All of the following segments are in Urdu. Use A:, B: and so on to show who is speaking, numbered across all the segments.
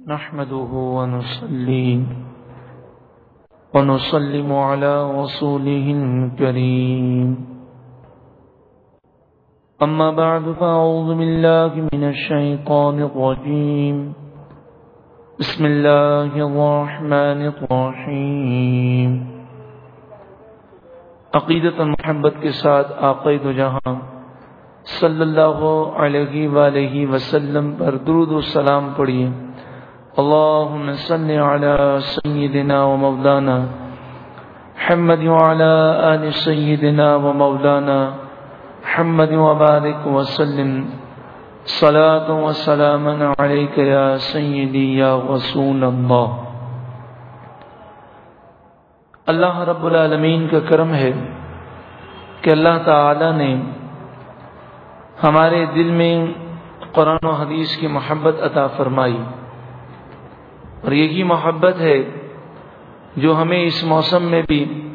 A: نحمده ونصلي ونسلم على رسوله الكريم. أما بعد، فأعوذ بالله من الشيطان الرجيم. بسم الله الرحمن الرحيم. عقیدت محبت کے ساتھ آقید و جہاں صلی اللہ علیہ وآلہ وسلم پر درود و سلام پڑھیے۔ اللهم صل على سيدنا ومولانا محمد وعلى آل سيدنا ومولانا محمد وبارك وسلم. صلاة وسلاما عليك يا سيدي يا رسول الله. اللہ رب العالمین کا کرم ہے کہ اللہ تعالی نے ہمارے دل میں قرآن و حدیث کی محبت عطا فرمائی۔ اور یہی محبت ہے جو ہمیں اس موسم میں بھی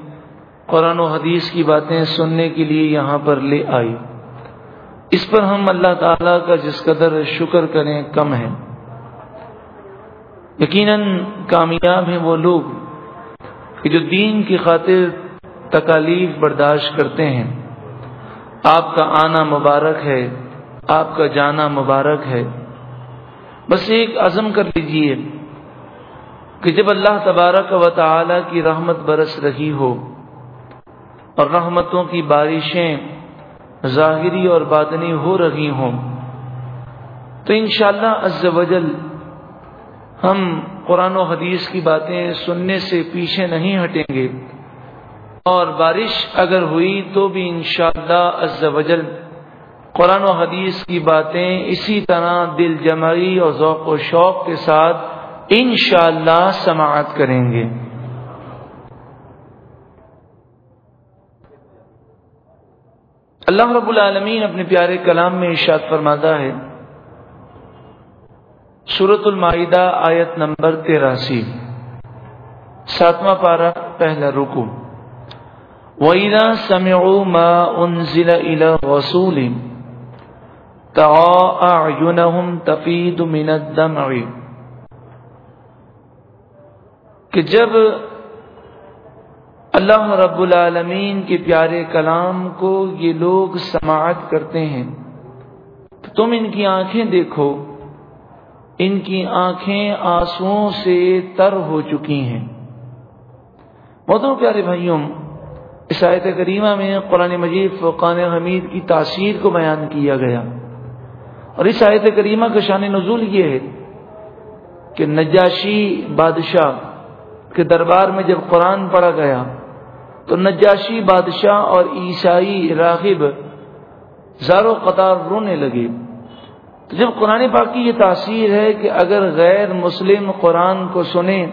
A: قرآن و حدیث کی باتیں سننے کے لیے یہاں پر لے آئی۔ اس پر ہم اللہ تعالی کا جس قدر شکر کریں کم ہے یقیناً کامیاب ہیں وہ لوگ کہ جو دین کی خاطر تکالیف برداشت کرتے ہیں۔ آپ کا آنا مبارک ہے، آپ کا جانا مبارک ہے۔ بس ایک عزم کر لیجیے۔ کہ جب اللہ تبارک و تعالی کی رحمت برس رہی ہو اور رحمتوں کی بارشیں ظاہری اور باطنی ہو رہی ہوں، تو انشاءاللہ عز و جل ہم قرآن و حدیث کی باتیں سننے سے پیچھے نہیں ہٹیں گے۔ اور بارش اگر ہوئی تو بھی انشاءاللہ عز و جل قرآن و حدیث کی باتیں اسی طرح دل جمعی اور ذوق و شوق کے ساتھ انشاءاللہ اللہ سماعت کریں گے۔ اللہ رب العالمین اپنے پیارے کلام میں ارشاد فرماتا ہے۔ سورت المائدہ آیت نمبر تیراسی۔ ساتواں پارہ، پہلا رکو وَإِذَا سَمِعُوا مَا أُنزِلَ إِلَى رَسُولٍ تَعَا أَعْيُنَهُمْ تَفِيدُ مِنَ الدَّمْعِ۔ کہ جب اللہ رب العالمین کے پیارے کلام کو یہ لوگ سماعت کرتے ہیں، تو تم ان کی آنکھیں دیکھو۔ ان کی آنکھیں آنسو سے تر ہو چکی ہیں۔ بہتوں پیارے بھائیوں، اس آیت کریمہ میں قرآن مجید فقان حمید کی تاثیر کو بیان کیا گیا۔ اور اس آیت کریمہ کا شان نزول یہ ہے کہ نجاشی بادشاہ کے دربار میں جب قرآن پڑھا گیا، تو نجاشی بادشاہ اور عیسائی راغب زارو قطار رونے لگے۔ تو جب قرآن پاک کی یہ تاثیر ہے کہ اگر غیر مسلم قرآن کو سنیں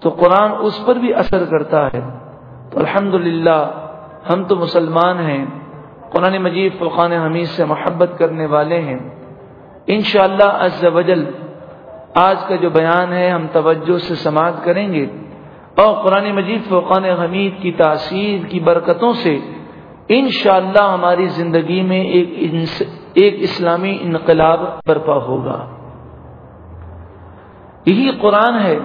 A: تو قرآن اس پر بھی اثر کرتا ہے۔ تو الحمد ہم تو مسلمان ہیں، قرآن مجید فقان حمید سے محبت کرنے والے ہیں۔ انشاءاللہ شاء اللہ آج کا جو بیان ہے، ہم توجہ سے سماعت کریں گے۔ اور قرآن مجید فقان حمید کی تاثیر کی برکتوں سے انشاءاللہ اللہ ہماری زندگی میں ایک ایک اسلامی انقلاب برپا ہوگا۔ یہی قرآن ہے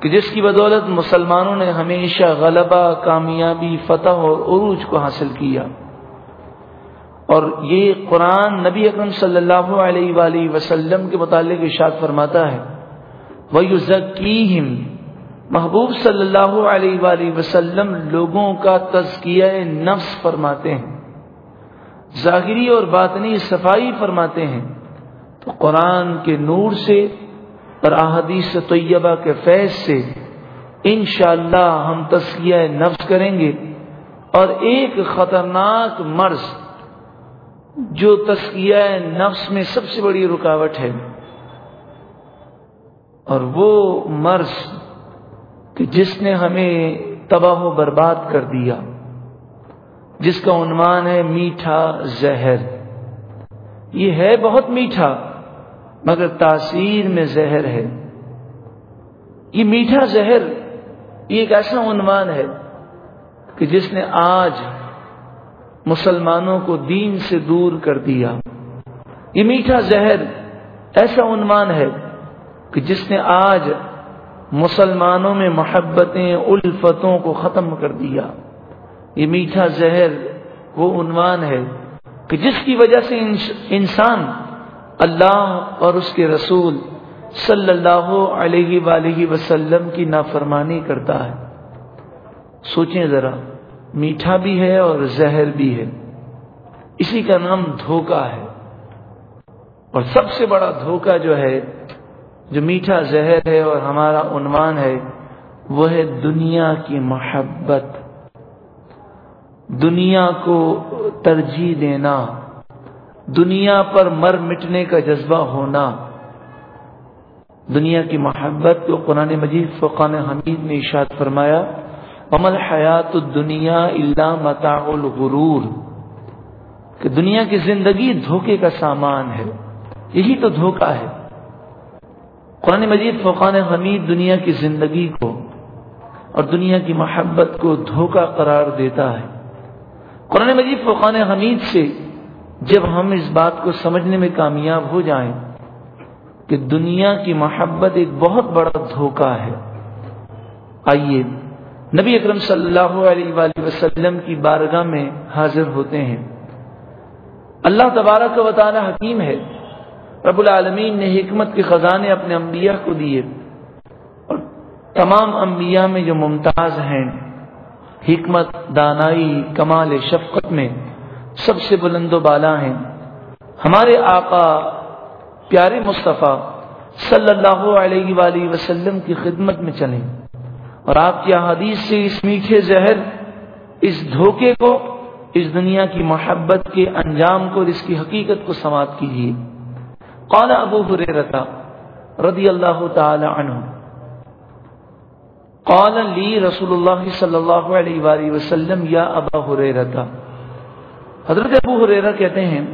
A: کہ جس کی بدولت مسلمانوں نے ہمیشہ غلبہ، کامیابی، فتح اور عروج کو حاصل کیا۔ اور یہ قرآن نبی اکرم صلی اللہ علیہ وآلہ وسلم کے متعلق اشاد فرماتا ہے۔ وہ محبوب صلی اللہ علیہ وآلہ وسلم لوگوں کا تزکیہ نفس فرماتے ہیں۔ ظاہری اور باطنی صفائی فرماتے ہیں۔ تو قرآن کے نور سے اور احادیث طیبہ کے فیض سے انشاءاللہ ہم تزکیہ نفس کریں گے اور ایک خطرناک مرض جو تسکیہ نفس میں سب سے بڑی رکاوٹ ہے۔ اور وہ مرض کہ جس نے ہمیں تباہ و برباد کر دیا، جس کا عنوان ہے میٹھا زہر۔ یہ ہے بہت میٹھا، مگر تاثیر میں زہر ہے۔ یہ میٹھا زہر، یہ ایک ایسا عنوان ہے کہ جس نے آج مسلمانوں کو دین سے دور کر دیا۔ یہ میٹھا زہر ایسا عنوان ہے کہ جس نے آج مسلمانوں میں محبتیں، الفتوں کو ختم کر دیا۔ یہ میٹھا زہر وہ عنوان ہے کہ جس کی وجہ سے انسان اللہ اور اس کے رسول صلی اللہ علیہ وآلہ وسلم کی نافرمانی کرتا ہے۔ سوچیں ذرا۔ میٹھا بھی ہے اور زہر بھی ہے۔ اسی کا نام دھوکا ہے۔ اور سب سے بڑا دھوکا جو ہے، جو میٹھا زہر ہے اور ہمارا عنوان ہے، وہ ہے دنیا کی محبت۔ دنیا کو ترجیح دینا۔ دنیا پر مر مٹنے کا جذبہ ہونا۔ دنیا کی محبت کو قرآن مجید فقان حمید نے اشاد فرمایا عمل حیات دنیا اللہ متاع الغرور کہ دنیا کی زندگی دھوکے کا سامان ہے، یہی تو دھوکا ہے۔ قرآن مجید فقان حمید دنیا کی زندگی کو اور دنیا کی محبت کو دھوکا قرار دیتا ہے۔ قرآن مجید فقان حمید سے جب ہم اس بات کو سمجھنے میں کامیاب ہو جائیں کہ دنیا کی محبت ایک بہت بڑا دھوکا ہے۔ آئیے نبی اکرم صلی اللہ علیہ وآلہ وسلم کی بارگاہ میں حاضر ہوتے ہیں۔ اللہ تبارک کا تعالی حکیم ہے۔ رب العالمین نے حکمت کے خزانے اپنے انبیاء کو دیے۔ اور تمام انبیاء میں جو ممتاز ہیں، حکمت، دانائی، کمال شفقت میں سب سے بلند و بالا ہیں۔ ہمارے آقا پیارے مصطفیٰ صلی اللہ علیہ وآلہ وسلم کی خدمت میں چلیں۔ اور آپ کی احادیث سے اس میٹھے زہر، اس دھوکے کو، اس دنیا کی محبت کے انجام کو اور اس کی حقیقت کو سماعت کیجیے قال ابو حریرتا رضی اللہ تعالی عنہ، قال لی رسول اللہ صلی اللہ علیہ وآلہ وسلم، یا ابا حریرتا حضرت ابو حریرہ کہتے ہیں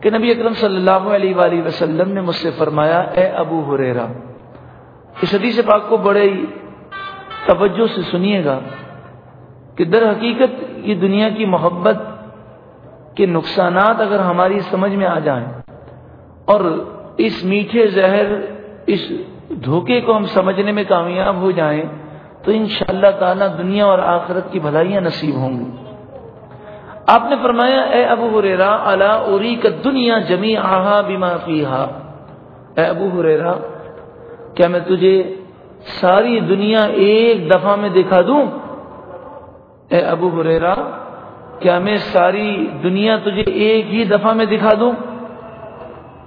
A: کہ نبی اکرم صلی اللہ علیہ وآلہ وسلم نے مجھ سے فرمایا، اے ابو حریرہ اس حدیث پاک کو بڑے توجہ سے سنیے گا کہ در حقیقت یہ دنیا کی محبت کے نقصانات اگر ہماری سمجھ میں آ جائیں اور اس میٹھے زہر، اس دھوکے کو ہم سمجھنے میں کامیاب ہو جائیں تو ان شاء اللہ تعالیٰ دنیا اور آخرت کی بھلائیاں نصیب ہوں گی۔ آپ نے فرمایا، اے ابو حریرا اللہ اوری کا دنیا جمی آہا بیما فیہا۔ اے ابو حریرا کیا میں تجھے ساری دنیا ایک دفعہ میں دکھا دوں؟ اے ابو حریرا کیا میں ساری دنیا تجھے ایک ہی دفعہ میں دکھا دوں؟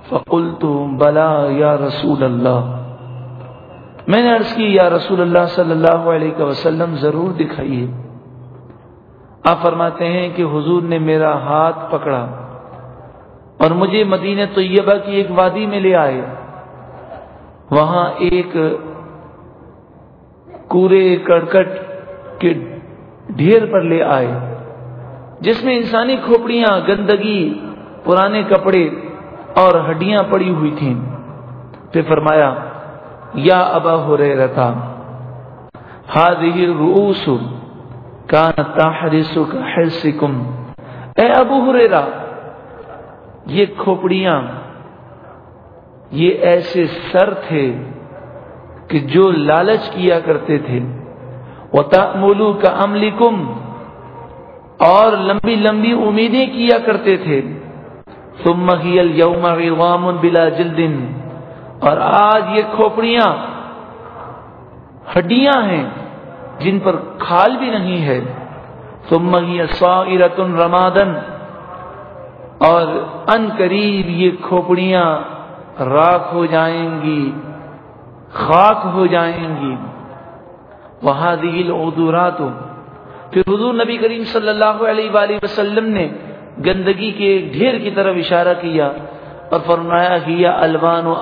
A: فقل بلا یا رسول اللہ۔ میں نے عرض کی، یا رسول اللہ صلی اللہ علیہ وسلم، ضرور دکھائیے۔ آپ فرماتے ہیں کہ حضور نے میرا ہاتھ پکڑا اور مجھے مدینہ طیبہ کی ایک وادی میں لے آئے۔ وہاں ایک کورے کڑکٹ کے ڈھیر پر لے آئے، جس میں انسانی کھوپڑیاں، گندگی، پرانے کپڑے اور ہڈیاں پڑی ہوئی تھیں۔ پھر فرمایا، یا ابا ہو رہے رہتا روس کان کا اے ابو ہریرا یہ کھوپڑیاں، یہ ایسے سر تھے کہ جو لالچ کیا کرتے تھے۔ وَتَأْمُلُوا كَأَمْلِكُمْ، اور لمبی لمبی امیدیں کیا کرتے تھے۔ ثم هي اليوم بلا جلد۔ اور آج یہ کھوپڑیاں، ہڈیاں ہیں، جن پر کھال بھی نہیں ہے۔ ثم هي صائرة رمادن اور ان قریب یہ کھوپڑیاں راک ہو جائیں گی۔ خاک ہو جائیں گی۔ وہاں دل ادورات پھر حضور نبی کریم صلی اللہ علیہ وآلہ وسلم نے گندگی کے ڈھیر کی طرف اشارہ کیا اور فرمایا کیا الوان و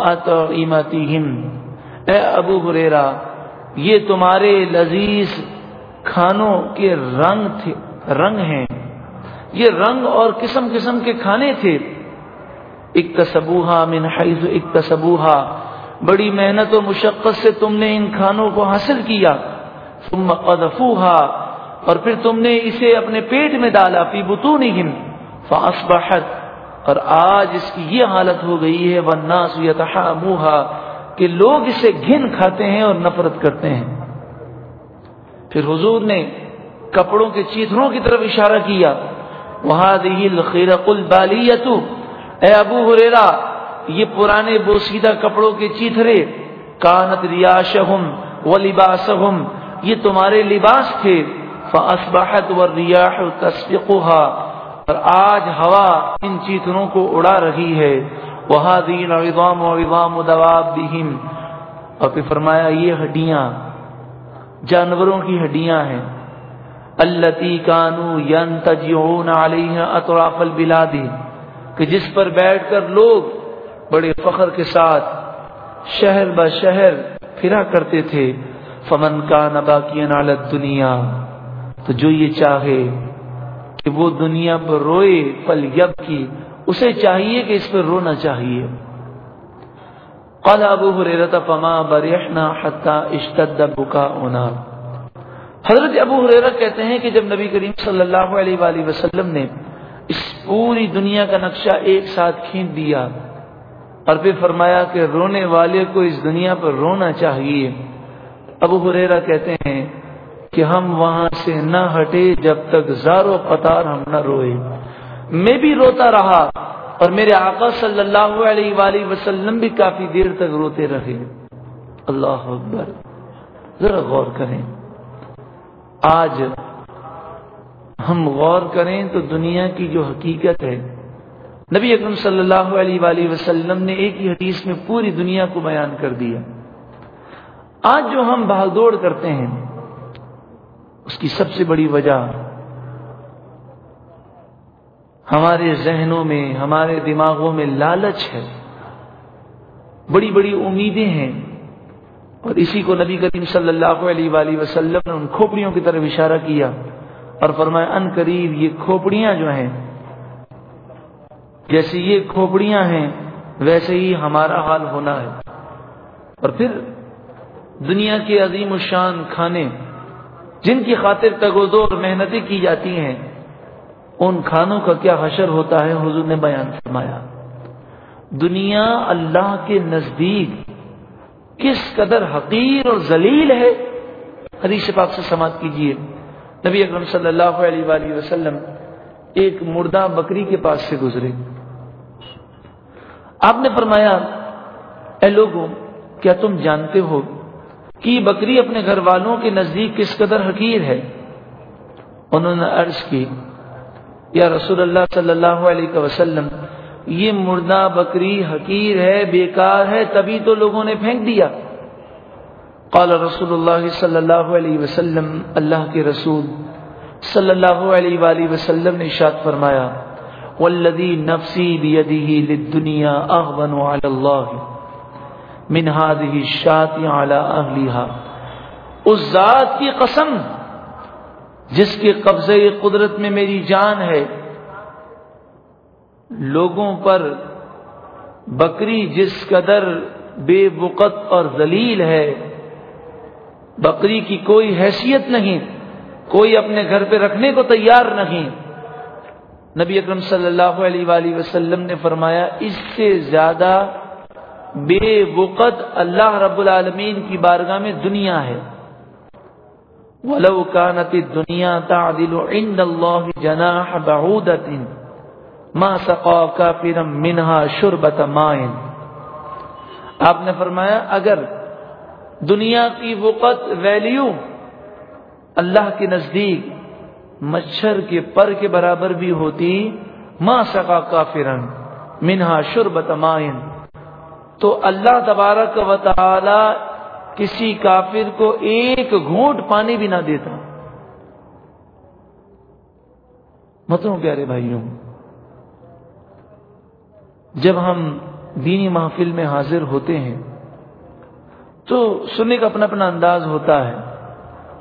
A: اے ابو حریرا یہ تمہارے لذیذ کھانوں کے رنگ تھے، رنگ ہیں۔ یہ رنگ اور قسم قسم کے کھانے تھے۔ ایک من حیث ایک بڑی محنت و مشقت سے تم نے ان کھانوں کو حاصل کیا۔ ثم قذفوہا اور پھر تم نے اسے اپنے پیٹ میں ڈالا، فی بطونہم، فاصبحت، اور آج اس کی یہ حالت ہو گئی ہے، والناس یتحاموہا کہ لوگ اسے گھن کھاتے ہیں اور نفرت کرتے ہیں۔ پھر حضور نے کپڑوں کے چیتروں کی طرف اشارہ کیا۔ وہاں اے ابو ہریرا یہ پرانے بوسیدہ کپڑوں کے چیترے کانت ریاشہم و لباسہم، یہ تمہارے لباس تھے فاسبحت والریاح تسبقها اور آج ہوا ان چیتروں کو اڑا رہی ہے وہاں دین عظام و عظام دواب بہم اور پھر فرمایا، یہ ہڈیاں، جانوروں کی ہڈیاں ہیں۔ التی کانو ین تجیون علیہ اطراف البلادی کہ جس پر بیٹھ کر لوگ بڑے فخر کے ساتھ شہر ب شہر پھرا کرتے تھے۔ فمن کا نبا کی نالت دنیا تو جو یہ چاہے کہ وہ دنیا پر روئے پل یب کی اسے چاہیے کہ اس پر رونا چاہیے۔ قال ابو حریرت فما برحنا حتی اشتد بکاؤنا حضرت ابو حریرت کہتے ہیں کہ جب نبی کریم صلی اللہ علیہ وآلہ وسلم نے اس پوری دنیا کا نقشہ ایک ساتھ کھینچ دیا اور پھر فرمایا کہ رونے والے کو اس دنیا پر رونا چاہیے۔ ابو حریرہ کہتے ہیں کہ ہم وہاں سے نہ ہٹے جب تک زارو پتار ہم نہ روئے۔ میں بھی روتا رہا اور میرے آقا صلی اللہ علیہ وآلہ وسلم بھی کافی دیر تک روتے رہے۔ اللہ اکبر۔ ذرا غور کریں۔ آج ہم غور کریں تو دنیا کی جو حقیقت ہے نبی اکرم صلی اللہ علیہ وآلہ وسلم نے ایک ہی حدیث میں پوری دنیا کو بیان کر دیا۔ آج جو ہم بھاگ دوڑ کرتے ہیں، اس کی سب سے بڑی وجہ ہمارے ذہنوں میں، ہمارے دماغوں میں لالچ ہے۔ بڑی بڑی امیدیں ہیں۔ اور اسی کو نبی کریم صلی اللہ علیہ وآلہ وسلم نے ان کھوپڑیوں کی طرف اشارہ کیا اور فرمایا، ان قریب یہ کھوپڑیاں جو ہیں جیسے یہ کھوپڑیاں ہیں، ویسے ہی ہمارا حال ہونا ہے۔ اور پھر دنیا کے عظیم الشان کھانے، جن کی خاطر تگودو اور محنتیں کی جاتی ہیں، ان کھانوں کا کیا حشر ہوتا ہے؟ حضور نے بیان فرمایا۔ دنیا اللہ کے نزدیک کس قدر حقیر اور ذلیل ہے؟ حدیث پاک سے سماعت کیجیے نبی اکرم صلی اللہ علیہ وآلہ وسلم ایک مردہ بکری کے پاس سے گزرے۔ آپ نے فرمایا، اے لوگوں، کیا تم جانتے ہو کہ بکری اپنے گھر والوں کے نزدیک کس قدر حقیر ہے؟ انہوں نے عرض کی، یا رسول اللہ صلی اللہ علیہ وسلم، یہ مردہ بکری حقیر ہے، بیکار ہے، تبھی تو لوگوں نے پھینک دیا. قال رسول اللہ صلی اللہ علیہ وسلم، اللہ کے رسول صلی اللہ علیہ وآلہ وسلم نے اشاد فرمایا والذی نفسی بیدہ للدنیا اغبن علی اللہ من هذه الشات على اہلیها اس ذات کی قسم جس کے قبضے قدرت میں میری جان ہے، لوگوں پر بکری جس قدر بے بقت اور ذلیل ہے، بکری کی کوئی حیثیت نہیں، کوئی اپنے گھر پہ رکھنے کو تیار نہیں۔ نبی اکرم صلی اللہ علیہ وآلہ وسلم نے فرمایا، اس سے زیادہ بے وقت اللہ رب العالمین کی بارگاہ میں دنیا ہے۔ ولو كانت الدنيا تعدل عند الله جناح بعودة ما سقا كافرا منها شربة ماء۔ آپ نے فرمایا، اگر دنیا کی وقت ویلیو اللہ کے نزدیک مچھر کے پر کے برابر بھی ہوتی، ما سقا کافرا منها شربة ماء تو اللہ تبارک و تعالی کسی کافر کو ایک گھونٹ پانی بھی نہ دیتا۔ متوں پیارے بھائیوں، جب ہم دینی محفل میں حاضر ہوتے ہیں، تو سننے کا اپنا اپنا انداز ہوتا ہے۔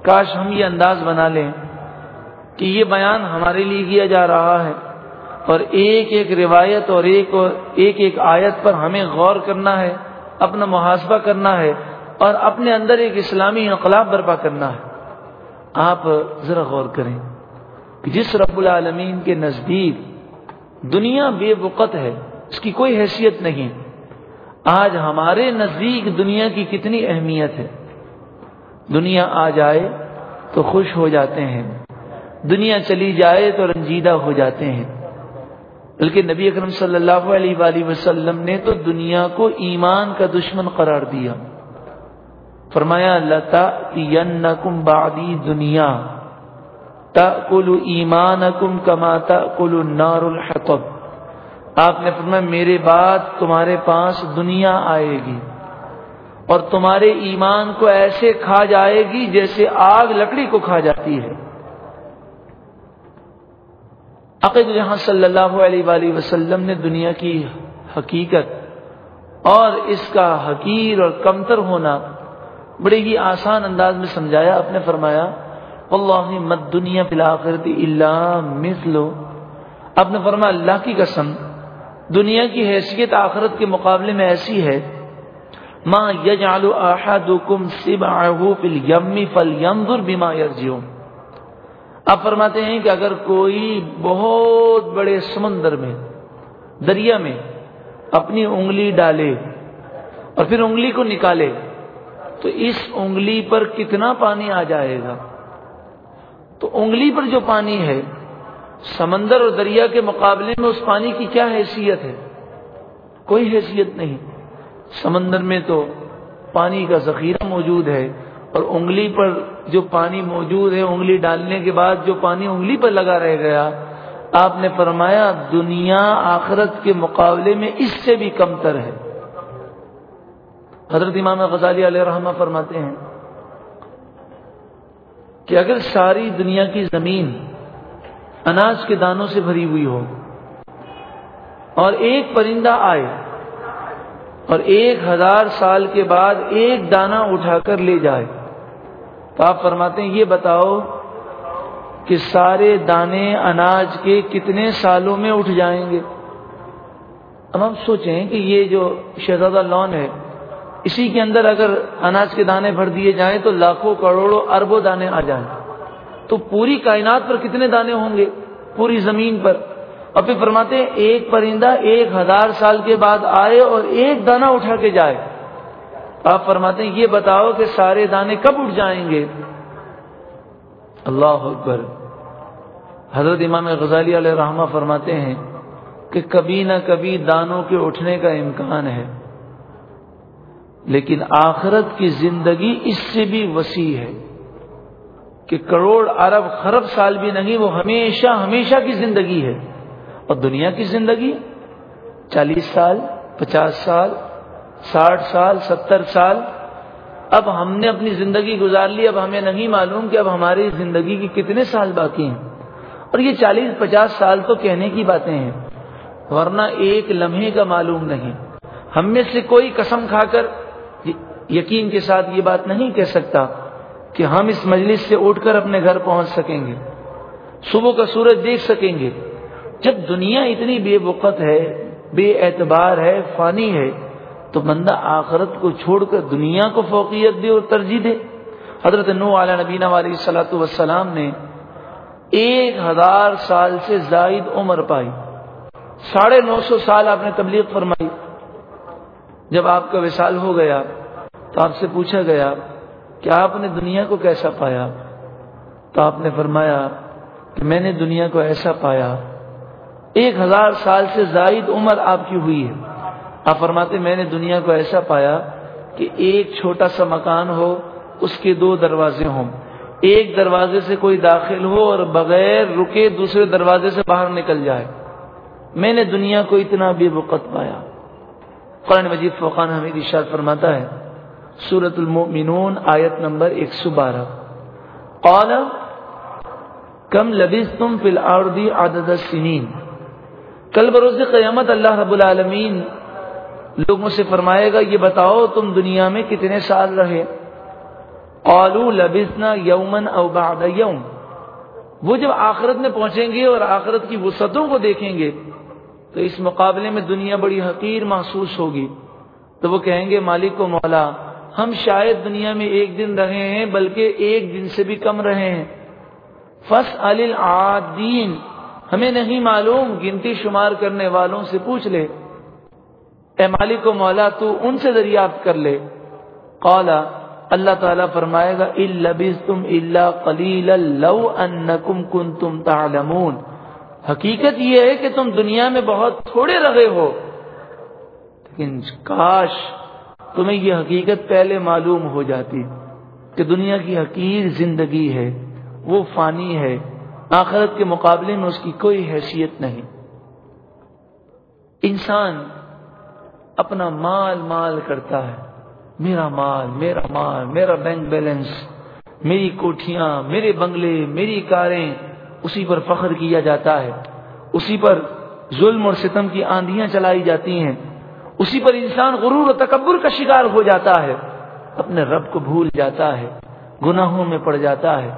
A: کاش ہم یہ انداز بنا لیں۔ کہ یہ بیان ہمارے لیے کیا جا رہا ہے اور ایک ایک روایت اور ایک اور ایک ایک آیت پر ہمیں غور کرنا ہے، اپنا محاسبہ کرنا ہے اور اپنے اندر ایک اسلامی انقلاب برپا کرنا ہے۔ آپ ذرا غور کریں کہ جس رب العالمین کے نزدیک دنیا بے وقت ہے، اس کی کوئی حیثیت نہیں۔ آج ہمارے نزدیک دنیا کی کتنی اہمیت ہے۔ دنیا آ جائے تو خوش ہو جاتے ہیں۔ دنیا چلی جائے تو رنجیدہ ہو جاتے ہیں۔ بلکہ نبی اکرم صلی اللہ علیہ وآلہ وسلم نے تو دنیا کو ایمان کا دشمن قرار دیا۔ فرمایا لتا کم بادی دنیا تا کلو ایمان کم کماتا کلو نار الحطب۔ آپ نے فرمایا، میرے بعد تمہارے پاس دنیا آئے گی۔ اور تمہارے ایمان کو ایسے کھا جائے گی جیسے آگ لکڑی کو کھا جاتی ہے۔ عقید جہاں صلی اللہ علیہ وآلہ وسلم نے دنیا کی حقیقت اور اس کا حقیر اور کمتر ہونا بڑے ہی آسان انداز میں سمجھایا، آپ نے فرمایا اللہ مت دنیا فلاخرتی اللہ مثلو آپ نے فرمایا، اللہ کی قسم، دنیا کی حیثیت آخرت کے مقابلے میں ایسی ہے ماں یجعل احدکم سبعه فی الیم فلینظر بما یرجعون۔ آپ فرماتے ہیں کہ اگر کوئی بہت بڑے سمندر میں، دریا میں اپنی انگلی ڈالے اور پھر انگلی کو نکالے، تو اس انگلی پر کتنا پانی آ جائے گا؟ تو انگلی پر جو پانی ہے، سمندر اور دریا کے مقابلے میں اس پانی کی کیا حیثیت ہے؟ کوئی حیثیت نہیں۔ سمندر میں تو پانی کا ذخیرہ موجود ہے۔ اور انگلی پر جو پانی موجود ہے، انگلی ڈالنے کے بعد جو پانی انگلی پر لگا رہ گیا، آپ نے فرمایا دنیا آخرت کے مقابلے میں اس سے بھی کم تر ہے۔ حضرت امام غزالی علیہ رحمہ فرماتے ہیں کہ اگر ساری دنیا کی زمین اناج کے دانوں سے بھری ہوئی ہو اور ایک پرندہ آئے اور ایک ہزار سال کے بعد ایک دانہ اٹھا کر لے جائے تو آپ فرماتے ہیں، یہ بتاؤ کہ سارے دانے اناج کے کتنے سالوں میں اٹھ جائیں گے؟ اب ہم سوچیں کہ یہ جو شہزادہ لون ہے، اسی کے اندر اگر اناج کے دانے بھر دیے جائیں تو لاکھوں کروڑوں اربوں دانے آ جائیں۔ تو پوری کائنات پر کتنے دانے ہوں گے؟ پوری زمین پر۔ اور پھر فرماتے ہیں، ایک پرندہ ایک ہزار سال کے بعد آئے اور ایک دانہ اٹھا کے جائے۔ آپ فرماتے ہیں، یہ بتاؤ کہ سارے دانے کب اٹھ جائیں گے؟ اللہ اکبر۔ حضرت امام غزالی علیہ رحمہ فرماتے ہیں کہ کبھی نہ کبھی دانوں کے اٹھنے کا امکان ہے، لیکن آخرت کی زندگی اس سے بھی وسیع ہے کہ کروڑ ارب خرب سال بھی نہیں، وہ ہمیشہ ہمیشہ کی زندگی ہے۔ اور دنیا کی زندگی چالیس سال، پچاس سال ساٹھ سال، ستر سال۔ اب ہم نے اپنی زندگی گزار لی، اب ہمیں نہیں معلوم کہ اب ہماری زندگی کے کتنے سال باقی ہیں۔ اور یہ چالیس، پچاس سال تو کہنے کی باتیں ہیں، ورنہ ایک لمحے کا معلوم نہیں۔ ہم میں سے کوئی قسم کھا کر یقین کے ساتھ یہ بات نہیں کہہ سکتا کہ ہم اس مجلس سے اٹھ کر اپنے گھر پہنچ سکیں گے۔ صبح کا سورج دیکھ سکیں گے۔ جب دنیا اتنی بے وقت ہے، بے اعتبار ہے، فانی ہے تو بندہ آخرت کو چھوڑ کر دنیا کو فوقیت دے اور ترجیح دے۔ حضرت نو علیہ نبینہ علیہ صلاحت وسلام نے ایک ہزار سال سے زائد عمر پائی۔ ساڑھے نو سو سال آپ نے تبلیغ فرمائی۔ جب آپ کا وصال ہو گیا تو آپ سے پوچھا گیا کہ آپ نے دنیا کو کیسا پایا؟ تو آپ نے فرمایا کہ میں نے دنیا کو ایسا پایا۔ ایک ہزار سال سے زائد عمر آپ کی ہوئی ہے۔ آپ فرماتے میں نے دنیا کو ایسا پایا کہ ایک چھوٹا سا مکان ہو، اس کے دو دروازے ہوں۔ ایک دروازے سے کوئی داخل ہو اور بغیر رکے دوسرے دروازے سے باہر نکل جائے۔ میں نے دنیا کو اتنا بے وقت پایا۔ قرآن مجید فوقان حمید اشاد فرماتا ہے سورت المؤمنون آیت نمبر ایک سو بارہ۔ قال، کم لبیز تم فی الارضی عدد سنین کل بروز قیامت اللہ رب العالمین لوگوں سے فرمائے گا، یہ بتاؤ تم دنیا میں کتنے سال رہے؟ قالو لبسنا یومن او بعد یوم۔ وہ جب آخرت میں پہنچیں گے اور آخرت کی وسعتوں کو دیکھیں گے، تو اس مقابلے میں دنیا بڑی حقیر محسوس ہوگی۔ تو وہ کہیں گے، مالک کو مولا، ہم شاید دنیا میں ایک دن رہے ہیں، بلکہ ایک دن سے بھی کم رہے ہیں۔ فس العادین، ہمیں نہیں معلوم، گنتی شمار کرنے والوں سے پوچھ لے۔ اے مالک و مولا تو ان سے دریافت کر لے۔ قالا اللہ تعالیٰ فرمائے گا تم اللہ کلیل کن تم تعلمون۔ حقیقت یہ ہے کہ تم دنیا میں بہت تھوڑے رہے ہو، لیکن کاش تمہیں یہ حقیقت پہلے معلوم ہو جاتی کہ دنیا کی حقیر زندگی ہے، وہ فانی ہے، آخرت کے مقابلے میں اس کی کوئی حیثیت نہیں۔ انسان اپنا مال مال کرتا ہے۔ میرا مال میرا مال، میرا بینک بیلنس، میری کوٹھیاں، میرے بنگلے، میری کاریں اسی پر فخر کیا جاتا ہے۔ اسی پر ظلم اور ستم کی آندیاں چلائی جاتی ہیں۔ اسی پر انسان غرور و تکبر کا شکار ہو جاتا ہے۔ اپنے رب کو بھول جاتا ہے، گناہوں میں پڑ جاتا ہے۔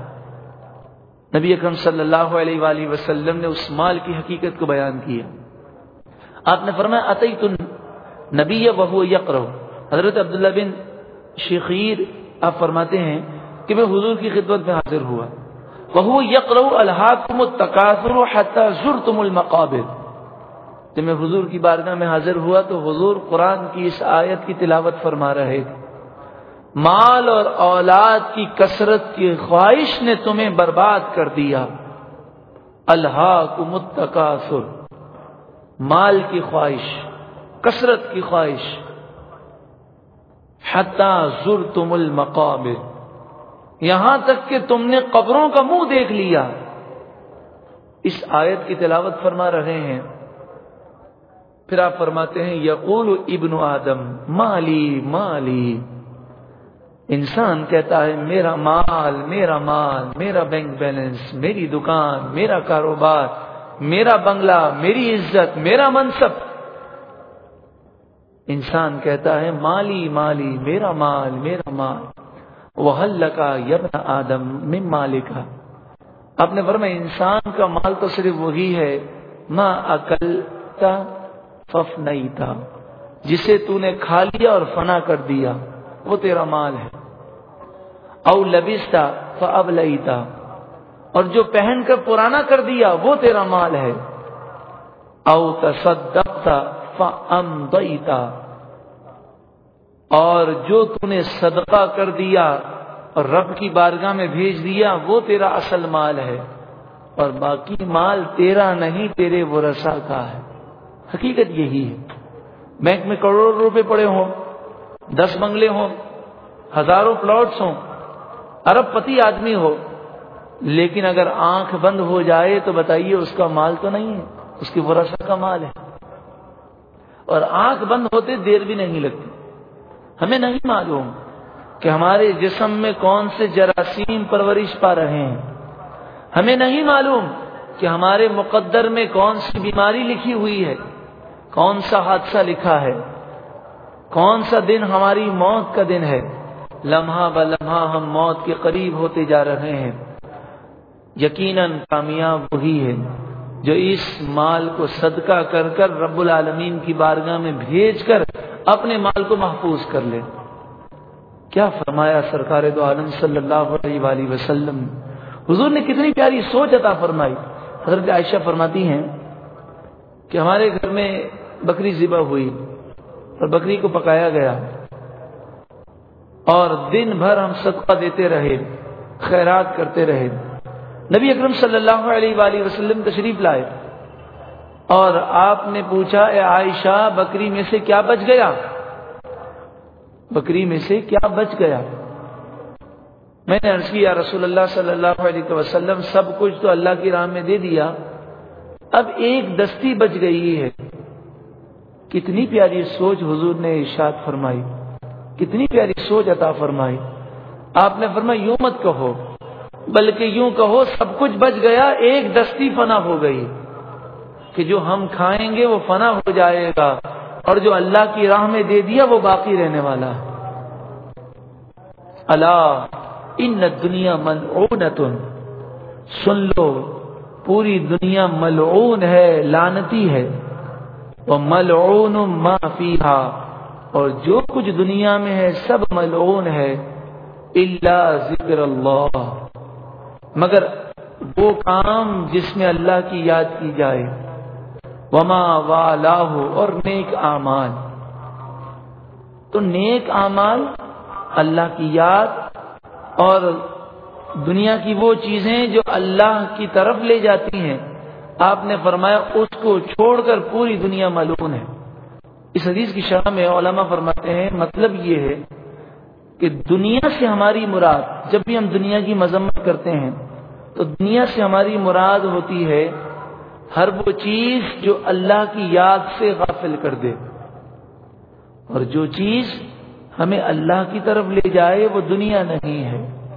A: نبی اکرم صلی اللہ علیہ وآلہ وسلم نے اس مال کی حقیقت کو بیان کیا۔ آپ نے فرمایا اتیت نبی وہ یقرو حضرت عبداللہ بن شخیر آپ فرماتے ہیں کہ میں حضور کی خدمت میں حاضر ہوا۔ وہ یقر الحاظ تقاصر ضر تم المقابل جب میں حضور کی بارگاہ میں حاضر ہوا تو حضور قرآن کی اس آیت کی تلاوت فرما رہے تھے۔ مال اور اولاد کی کثرت کی خواہش نے تمہیں برباد کر دیا۔ اللہ کو متقاصر مال کی خواہش۔ کثرت کی خواہش۔ حتا زر تم المقابر۔ یہاں تک کہ تم نے قبروں کا منہ دیکھ لیا۔ اس آیت کی تلاوت فرما رہے ہیں۔ پھر آپ فرماتے ہیں، یقول ابن آدم، مالی مالی۔ انسان کہتا ہے، میرا مال میرا مال، میرا بینک بیلنس، میری دکان، میرا کاروبار، میرا بنگلہ، میری عزت، میرا منصب۔ انسان کہتا ہے، مالی مالی، میرا مال میرا مال۔ وہ حل کا یبن آدم میں مالکا اپنے بھر میں انسان کا مال تو صرف وہی ہے۔ ماں عقل فف نہیں تھا جسے تو نے کھا لیا اور فنا کر دیا، وہ تیرا مال ہے۔ او لبستا فب لئی تھا اور جو پہن کر پرانا کر دیا، وہ تیرا مال ہے۔ او تصدقتا اور جو تو نے صدقہ کر دیا اور رب کی بارگاہ میں بھیج دیا، وہ تیرا اصل مال ہے۔ اور باقی مال تیرا نہیں، تیرے ورثہ کا ہے۔ حقیقت یہی ہے۔ بینک میں کروڑوں روپے پڑے ہوں، دس بنگلے ہوں، ہزاروں پلاٹس ہوں، ارب پتی آدمی ہو۔ لیکن اگر آنکھ بند ہو جائے تو بتائیے اس کا مال تو نہیں ہے، اس کی ورثہ کا مال ہے۔ اور آنکھ بند ہوتے دیر بھی نہیں لگتی۔ ہمیں نہیں معلوم کہ ہمارے جسم میں کون سے جراثیم پرورش پا رہے ہیں۔ ہمیں نہیں معلوم کہ ہمارے مقدر میں کون سی بیماری لکھی ہوئی ہے، کون سا حادثہ لکھا ہے۔ کون سا دن ہماری موت کا دن ہے۔ لمحہ ب لمحہ ہم موت کے قریب ہوتے جا رہے ہیں۔ یقیناً کامیاب وہی ہے۔ جو اس مال کو صدقہ کر کر رب العالمین کی بارگاہ میں بھیج کر اپنے مال کو محفوظ کر لے۔ کیا فرمایا سرکار دو عالم صلی اللہ علیہ وآلہ وسلم؟ حضور نے کتنی پیاری سوچ عطا فرمائی۔ حضرت عائشہ فرماتی ہیں کہ ہمارے گھر میں بکری ذبح ہوئی اور بکری کو پکایا گیا اور دن بھر ہم صدقہ دیتے رہے، خیرات کرتے رہے۔ نبی اکرم صلی اللہ علیہ وآلہ وسلم تشریف لائے اور آپ نے پوچھا، اے عائشہ، بکری میں سے کیا بچ گیا؟ بکری میں سے کیا بچ گیا؟ میں نے عرض کیا رسول اللہ صلی اللہ علیہ وسلم، سب کچھ تو اللہ کی راہ میں دے دیا، اب ایک دستی بچ گئی ہے۔ کتنی پیاری سوچ حضور نے ارشاد فرمائی، کتنی پیاری سوچ عطا فرمائی۔ آپ نے فرمایا، یوں مت کہو۔ بلکہ یوں کہو سب کچھ بچ گیا، ایک دستی فنا ہو گئی۔ کہ جو ہم کھائیں گے وہ فنا ہو جائے گا، اور جو اللہ کی راہ میں دے دیا وہ باقی رہنے والا۔ ہے اللہ ان دنیا ملعونتن۔ سن لو، پوری دنیا ملعون ہے لانتی ہے۔ وہ ملعون ما فیہا۔ اور جو کچھ دنیا میں ہے، سب ملعون ہے۔ اللہ ذکر اللہ۔ مگر وہ کام جس میں اللہ کی یاد کی جائے۔ وما والا اور نیک اعمال۔ تو نیک اعمال اللہ کی یاد اور دنیا کی وہ چیزیں جو اللہ کی طرف لے جاتی ہیں۔ آپ نے فرمایا اس کو چھوڑ کر پوری دنیا معلوم ہے۔ اس حدیث کی شرح میں علماء فرماتے ہیں مطلب یہ ہے کہ دنیا سے ہماری مراد، جب بھی ہم دنیا کی مذمت کرتے ہیں، تو دنیا سے ہماری مراد ہوتی ہے ہر وہ چیز جو اللہ کی یاد سے غافل کر دے۔ اور جو چیز ہمیں اللہ کی طرف لے جائے، وہ دنیا نہیں ہے۔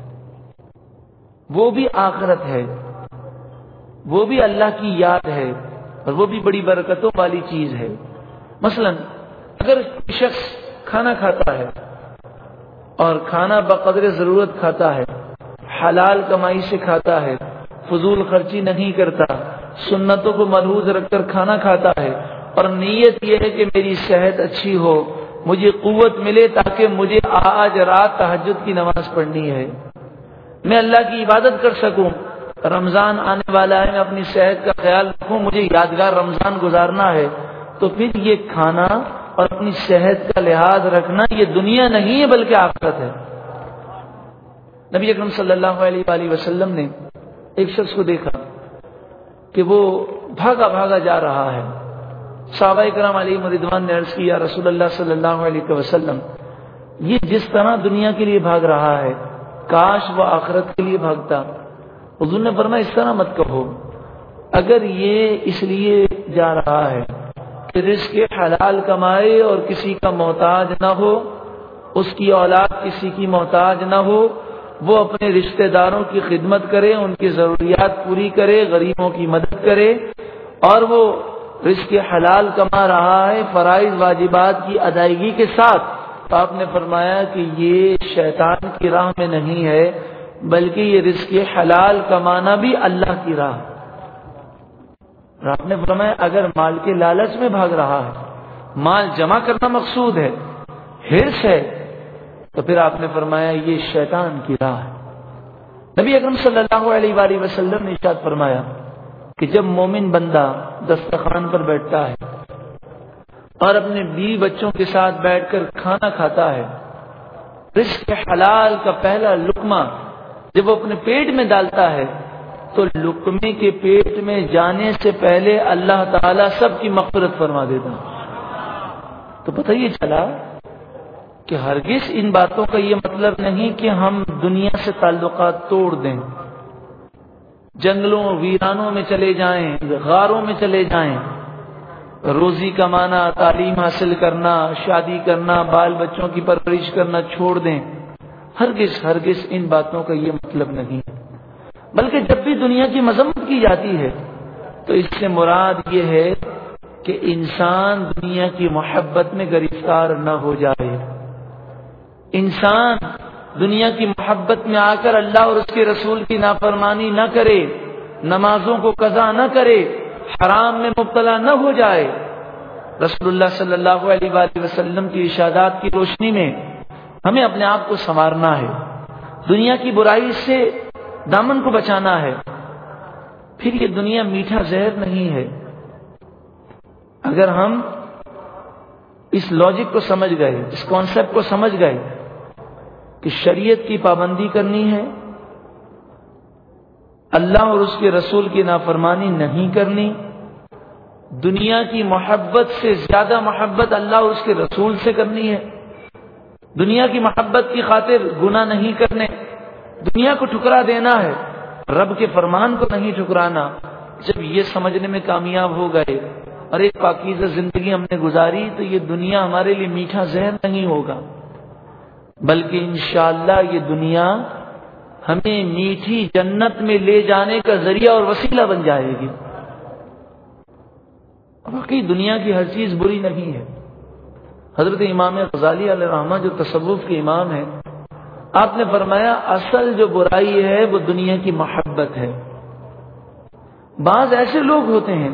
A: وہ بھی آخرت ہے۔ وہ بھی اللہ کی یاد ہے۔ اور وہ بھی بڑی برکتوں والی چیز ہے۔ مثلا، اگر شخص کھانا کھاتا ہے اور کھانا بقدر ضرورت کھاتا ہے، حلال کمائی سے کھاتا ہے، فضول خرچی نہیں کرتا، سنتوں کو محوظ رکھ کر کھانا کھاتا ہے، اور نیت یہ ہے کہ میری صحت اچھی ہو، مجھے قوت ملے تاکہ مجھے آج رات تحجد کی نماز پڑھنی ہے۔ میں اللہ کی عبادت کر سکوں، رمضان آنے والا ہے، میں اپنی صحت کا خیال رکھوں، مجھے یادگار رمضان گزارنا ہے۔ تو پھر یہ کھانا اور اپنی صحت کا لحاظ رکھنا یہ دنیا نہیں ہے بلکہ آفت ہے۔ نبی اکرم صلی اللہ علیہ وآلہ وسلم نے ایک شخص کو دیکھا کہ وہ بھاگا بھاگا جا رہا ہے۔ صحابہ کرام علی مردوان نے عرض کیا رسول اللہ صلی اللہ علیہ وسلم، یہ جس طرح دنیا کے لیے بھاگ رہا ہے، کاش وہ آخرت کے لیے بھاگتا۔ حضور نے فرمایا، اس طرح مت کہو، اگر یہ اس لیے جا رہا ہے رزق حلال کمائے اور کسی کا محتاج نہ ہو، اس کی اولاد کسی کی محتاج نہ ہو، وہ اپنے رشتہ داروں کی خدمت کرے، ان کی ضروریات پوری کرے، غریبوں کی مدد کرے، اور وہ رزق حلال کما رہا ہے، فرائض واجبات کی ادائیگی کے ساتھ۔ تو آپ نے فرمایا کہ یہ شیطان کی راہ میں نہیں ہے، بلکہ یہ رزق حلال کمانا بھی اللہ کی راہ آپ نے فرمایا، اگر مال کے لالچ میں بھاگ رہا ہے، مال جمع کرنا مقصود ہے ہرس ہے، تو پھر آپ نے فرمایا، یہ شیطان کی راہ ہے۔ نبی اکرم صلی اللہ علیہ وآلہ وسلم نے اشاد فرمایا کہ جب مومن بندہ دستخان پر بیٹھتا ہے اور اپنے بیوی بچوں کے ساتھ بیٹھ کر کھانا کھاتا ہے، رزق حلال کا پہلا لکمہ جب وہ اپنے پیٹ میں ڈالتا ہے تو لکمے کے پیٹ میں جانے سے پہلے اللہ تعالی سب کی مغفرت فرما دیتا۔ تو پتہ یہ چلا، کہ ہرگز ان باتوں کا یہ مطلب نہیں کہ ہم دنیا سے تعلقات توڑ دیں، جنگلوں، ویرانوں میں چلے جائیں، غاروں میں چلے جائیں، روزی کمانا، تعلیم حاصل کرنا، شادی کرنا، بال بچوں کی پرورش کرنا چھوڑ دیں۔ ہرگز ہرگز ان باتوں کا یہ مطلب نہیں۔ بلکہ جب بھی دنیا کی مذمت کی جاتی ہے، تو اس سے مراد یہ ہے کہ انسان دنیا کی محبت میں گرفتار نہ ہو جائے۔ انسان دنیا کی محبت میں آ کر اللہ اور اس کے رسول کی نافرمانی نہ کرے، نمازوں کو قضا نہ کرے، حرام میں مبتلا نہ ہو جائے۔ رسول اللہ صلی اللہ علیہ وآلہ وسلم کی اشادات کی روشنی میں ہمیں اپنے آپ کو سنوارنا ہے۔ دنیا کی برائی سے دامن کو بچانا ہے۔ پھر یہ دنیا میٹھا زہر نہیں ہے۔ اگر ہم اس لاجک کو سمجھ گئے، اس کانسیپٹ کو سمجھ گئے کہ شریعت کی پابندی کرنی ہے، اللہ اور اس کے رسول کی نافرمانی نہیں کرنی، دنیا کی محبت سے زیادہ محبت اللہ اور اس کے رسول سے کرنی ہے، دنیا کی محبت کی خاطر گناہ نہیں کرنے۔ دنیا کو ٹھکرا دینا ہے، رب کے فرمان کو نہیں ٹھکرانا۔ جب یہ سمجھنے میں کامیاب ہو گئے اور ایک پاکیزہ زندگی ہم نے گزاری، تو یہ دنیا ہمارے لیے میٹھا ذہن نہیں ہوگا۔ بلکہ انشاءاللہ یہ دنیا ہمیں میٹھی جنت میں لے جانے کا ذریعہ اور وسیلہ بن جائے گی۔ باقی دنیا کی ہر چیز بری نہیں ہے۔ حضرت امام غزالی علیہ رحمٰ جو تصوف کے امام ہیں آپ نے فرمایا، اصل جو برائی ہے، وہ دنیا کی محبت ہے۔ بعض ایسے لوگ ہوتے ہیں۔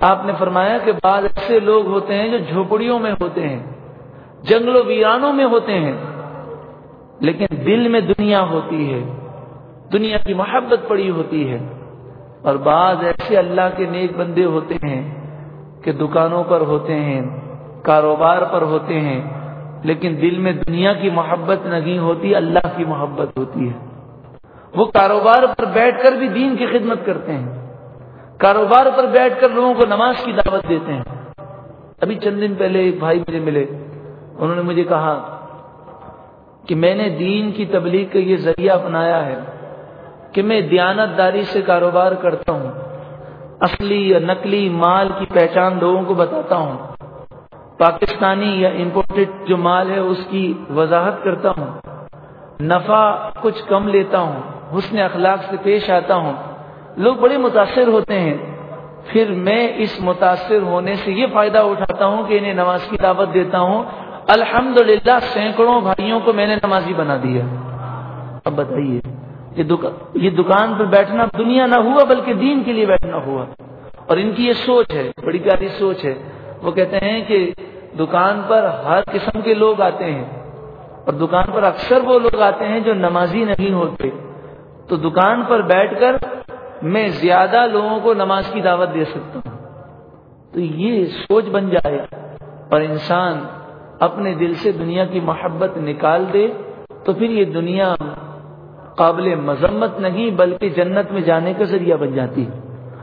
A: آپ نے فرمایا کہ بعض ایسے لوگ ہوتے ہیں جو جھوپڑیوں میں ہوتے ہیں، جنگل و ویرانوں میں ہوتے ہیں۔ لیکن دل میں دنیا ہوتی ہے، دنیا کی محبت پڑی ہوتی ہے۔ اور بعض ایسے اللہ کے نیک بندے ہوتے ہیں کہ دکانوں پر ہوتے ہیں، کاروبار پر ہوتے ہیں لیکن دل میں دنیا کی محبت نہیں ہوتی، اللہ کی محبت ہوتی ہے۔ وہ کاروبار پر بیٹھ کر بھی دین کی خدمت کرتے ہیں۔ کاروبار پر بیٹھ کر لوگوں کو نماز کی دعوت دیتے ہیں۔ ابھی چند دن پہلے ایک بھائی مجھے ملے۔ انہوں نے مجھے کہا کہ میں نے دین کی تبلیغ کا یہ ذریعہ اپنایا ہے کہ میں دیانت داری سے کاروبار کرتا ہوں۔ اصلی یا نقلی مال کی پہچان لوگوں کو بتاتا ہوں۔ پاکستانی یا امپورٹڈ جو مال ہے اس کی وضاحت کرتا ہوں، نفع کچھ کم لیتا ہوں، حسن اخلاق سے پیش آتا ہوں۔ لوگ بڑے متاثر ہوتے ہیں۔ پھر میں اس متاثر ہونے سے یہ فائدہ اٹھاتا ہوں کہ انہیں نماز کی دعوت دیتا ہوں۔ الحمد سینکڑوں بھائیوں کو میں نے نمازی بنا دیا۔ اب بتائیے یہ دکان پر بیٹھنا دنیا نہ ہوا بلکہ دین کے لیے بیٹھنا ہوا۔ اور ان کی یہ سوچ ہے، بڑی پیاری سوچ ہے۔ وہ کہتے ہیں کہ دکان پر ہر قسم کے لوگ آتے ہیں اور دکان پر اکثر وہ لوگ آتے ہیں جو نمازی نہیں ہوتے۔ تو دکان پر بیٹھ کر میں زیادہ لوگوں کو نماز کی دعوت دے سکتا ہوں۔ تو یہ سوچ بن جائے اور انسان اپنے دل سے دنیا کی محبت نکال دے تو پھر یہ دنیا قابل مذمت نہیں بلکہ جنت میں جانے کا ذریعہ بن جاتی۔ ہے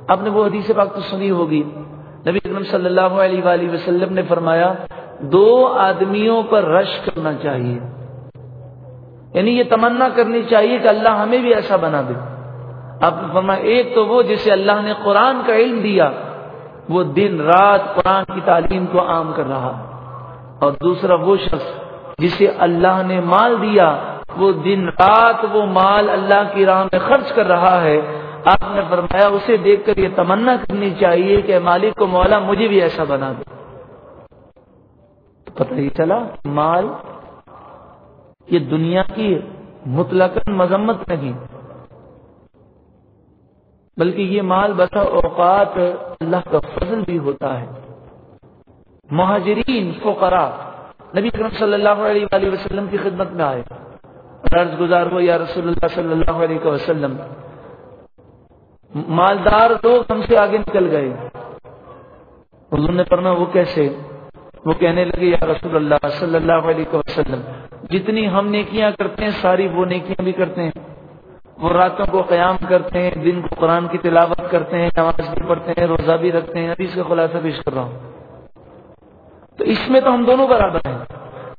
A: آپ نے وہ حدیث پاک تو سنی ہوگی۔ نبی اکرم صلی اللہ علیہ وآلہ وسلم نے فرمایا، دو آدمیوں پر رش کرنا چاہیے۔ یعنی یہ تمنا کرنی چاہیے کہ اللہ ہمیں بھی ایسا بنا دے۔ آپ نے فرمایا، ایک تو وہ جسے اللہ نے قرآن کا علم دیا، وہ دن رات قرآن کی تعلیم کو عام کر رہا۔ اور دوسرا وہ شخص جسے اللہ نے مال دیا، وہ دن رات وہ مال اللہ کی راہ میں خرچ کر رہا ہے۔ آپ نے فرمایا اسے دیکھ کر یہ تمنا کرنی چاہیے کہ مالک کو مولا مجھے بھی ایسا بنا دے۔ پتہ ہی چلا مال یہ دنیا کی مطلق مذمت نہیں، بلکہ یہ مال بسا اوقات اللہ کا فضل بھی ہوتا ہے۔ مہاجرین فقراء نبی کرم صلی اللہ علیہ وآلہ وسلم کی خدمت میں آئے۔ عرض گزار ہو یا رسول اللہ صلی اللہ علیہ وسلم مالدار لوگ ہم سے آگے نکل گئے۔ حضور نے پڑھنا وہ کیسے؟ وہ کہنے لگے، یا رسول اللہ صلی اللہ علیہ وسلم، جتنی ہم نیکیاں کرتے ہیں، ساری وہ نیکیاں بھی کرتے ہیں۔ وہ راتوں کو قیام کرتے ہیں، دن کو قرآن کی تلاوت کرتے ہیں، نماز بھی پڑھتے ہیں، روزہ بھی رکھتے ہیں۔ ابھی اس کا خلاصہ پیش کر رہا ہوں۔ تو اس میں تو ہم دونوں برابر ہیں،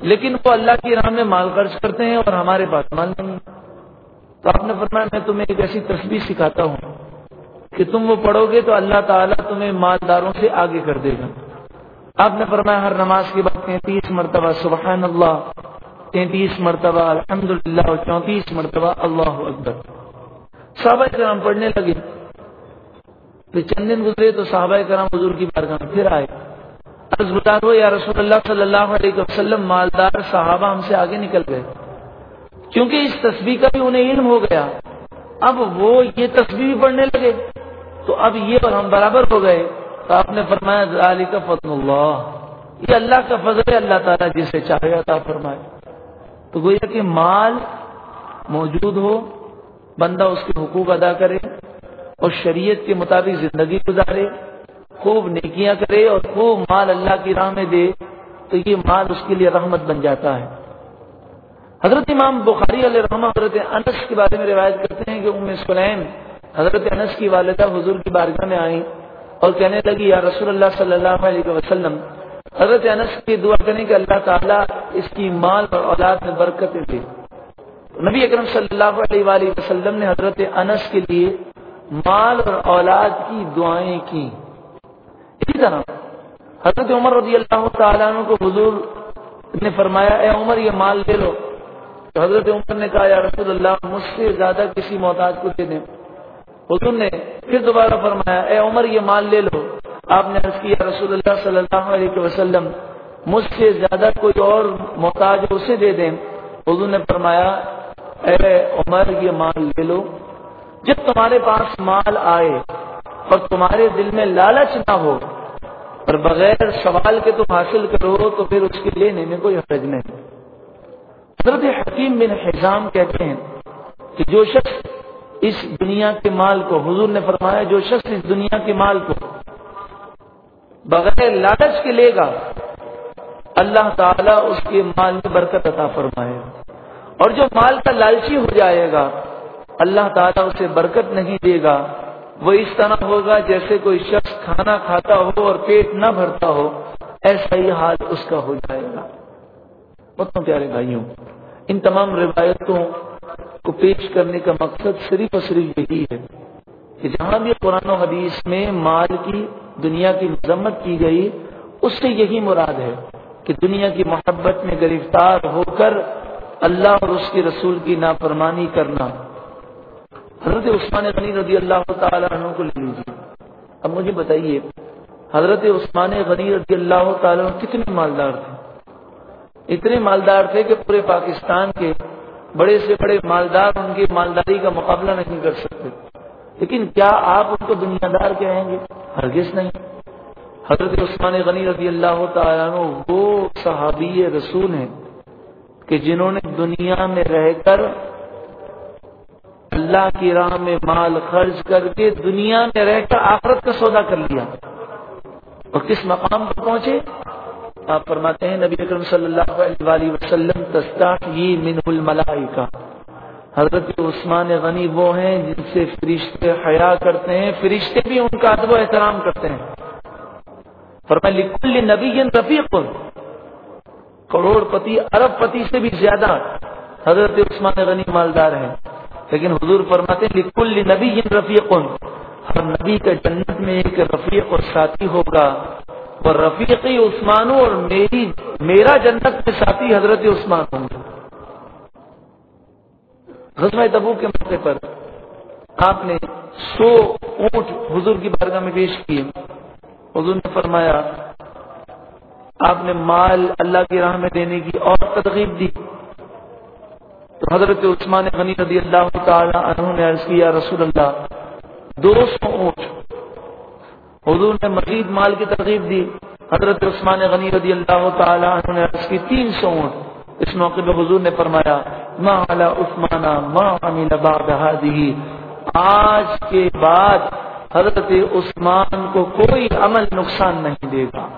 A: لیکن وہ اللہ کی راہ میں مال خرچ کرتے ہیں اور ہمارے پاس مال نہیں۔ تو آپ نے فرمایا، میں تمہیں ایک ایسی تصویر سکھاتا ہوں۔ کہ تم وہ پڑھو گے تو اللہ تعالیٰ تمہیں مالداروں سے آگے کر دے گا۔ آپ نے فرمایا ہر نماز کے بعد تینتیس مرتبہ سبحان اللہ، تینتیس مرتبہ الحمد للہ چونتیس مرتبہ اللہ اکبر۔ صحابہ کرام پڑھنے لگے۔ پھر چند دن گزرے تو صحابہ کرام حضور کی بارگاہ میں پھر آئے۔ عرض گزار ہو یا رسول اللہ صلی اللہ علیہ وسلم، مالدار صحابہ ہم سے آگے نکل گئے۔ کیونکہ اس تصویر کا بھی انہیں علم ہو گیا۔ اب وہ یہ تصویر پڑھنے لگے۔ تو اب یہ اور ہم برابر ہو گئے تو آپ نے فرمایا علی کا فتن اللہ۔ یہ اللہ کا فضل ہے، اللہ تعالیٰ جسے چاہے عطا فرمائے۔ تو گویا کہ مال موجود ہو، بندہ اس کے حقوق ادا کرے اور شریعت کے مطابق زندگی گزارے، خوب نیکیاں کرے اور خوب مال اللہ کی راہ میں دے، تو یہ مال اس کے لیے رحمت بن جاتا ہے۔ حضرت امام بخاری علیہ رحمہ حضرت انس کے بارے میں روایت کرتے ہیں کہ ام سلیم حضرت انس کی والدہ حضور کی بارگاہ میں آئیں اور کہنے لگی، یا رسول اللہ صلی اللہ علیہ وسلم، حضرت انس کی دعا کریں کہ اللہ تعالیٰ اس کی مال اور اولاد میں برکت دے۔ نبی اکرم صلی اللہ علیہ وآلہ وسلم نے حضرت انس کے لیے مال اور اولاد کی دعائیں کی۔ اسی طرح حضرت عمر رضی اللہ تعالیٰ عنہ کو حضور نے فرمایا، اے عمر، یہ مال لے لو۔ تو حضرت عمر نے کہا، یا رسول اللہ، مجھ سے زیادہ کسی محتاج کو دے دیں۔ حضور نے پھر دوبارہ فرمایا، اے عمر، یہ مال لے لو. آپ نے عرض کیا، رسول اللہ صلی اللہ علیہ وسلم، مجھ سے زیادہ کوئی اور محتاج اسے دے دیں. حضور نے فرمایا، اے عمر، یہ مال لے لو۔ جب تمہارے پاس مال آئے اور تمہارے دل میں لالچ نہ ہو اور بغیر سوال کے تم حاصل کرو، تو پھر اس کے لینے میں کوئی حرج نہیں۔ حضرت حکیم بن حزام کہتے ہیں کہ جو شخص اس دنیا کے مال کو، حضور نے فرمایا جو شخص اس دنیا کے مال کو بغیر لالچ کے لے گا، اللہ تعالیٰ اس کے مال میں برکت عطا فرمائے اور جو مال کا لالچی ہو جائے گا، اللہ تعالیٰ اسے برکت نہیں دے گا۔ وہ اس طرح ہوگا جیسے کوئی شخص کھانا کھاتا ہو اور پیٹ نہ بھرتا ہو، ایسا ہی حال اس کا ہو جائے گا۔ بہت پیارے بھائیوں، ان تمام روایتوں کو پیش کرنے کا مقصد صرف اور صرف یہی ہے کہ جہاں بھی قرآن و حدیث میں مال کی، دنیا کی مذمت کی گئی، اس سے یہی مراد ہے کہ دنیا کی محبت میں گرفتار ہو کر اللہ اور اس کے رسول کی نافرمانی کرنا۔ حضرت عثمان غنی رضی اللہ تعالیٰ عنہ کو لے لیجیے اب مجھے بتائیے، حضرت عثمان غنی رضی اللہ تعالیٰ کتنے مالدار تھے؟ اتنے مالدار تھے کہ پورے پاکستان کے بڑے سے بڑے مالدار ان کی مالداری کا مقابلہ نہیں کر سکتے۔ لیکن کیا آپ ان کو دنیا دار کہیں گے؟ ہرگز نہیں۔ حضرت عثمان غنی رضی اللہ تعالیٰ وہ صحابی رسول ہیں کہ جنہوں نے دنیا میں رہ کر اللہ کی راہ میں مال خرچ کر کے دنیا میں رہ کر آخرت کا سودا کر لیا۔ اور کس مقام پر پہنچے؟ آپ فرماتے ہیں، نبی اکرم صلی اللہ علیہ وسلم من الملائکہ۔ حضرت عثمان غنی وہ ہیں جن سے فرشتے حیا کرتے ہیں، فرشتے بھی ان کا ادب و احترام کرتے ہیں۔ فرمایا، لکل نبی رفیق، کروڑ پتی، ارب پتی سے بھی زیادہ حضرت عثمان غنی مالدار ہیں۔ لیکن حضور فرماتے ہیں، لکل نبی رفیق، ہر نبی کا جنت میں ایک رفیق اور ساتھی ہوگا۔ اور رفیقی عثمان اور میری میرا جنت میں ساتھی حضرت عثمان ہوں گے۔ غزوہ تبو کے موقع پر آپ نے سو اونٹ حضور کی بارگاہ میں پیش کیے۔ حضور نے فرمایا، آپ نے مال اللہ کی راہ میں دینے کی اور ترغیب دی۔ تو حضرت عثمان غنی رضی اللہ تعالی عنہ نے عرض کیا رسول اللہ، دو سو اونٹ حضور نے مزید مال کی ترغیب دی۔ حضرت عثمان غنی رضی اللہ تعالی عنہ نے عرض کی تین سو اونٹ۔ اس موقع پہ حضور نے فرمایا، ما علی عثمان، ما عمل بعد هذه. آج کے بعد حضرت عثمان کو کوئی عمل نقصان نہیں دے گا۔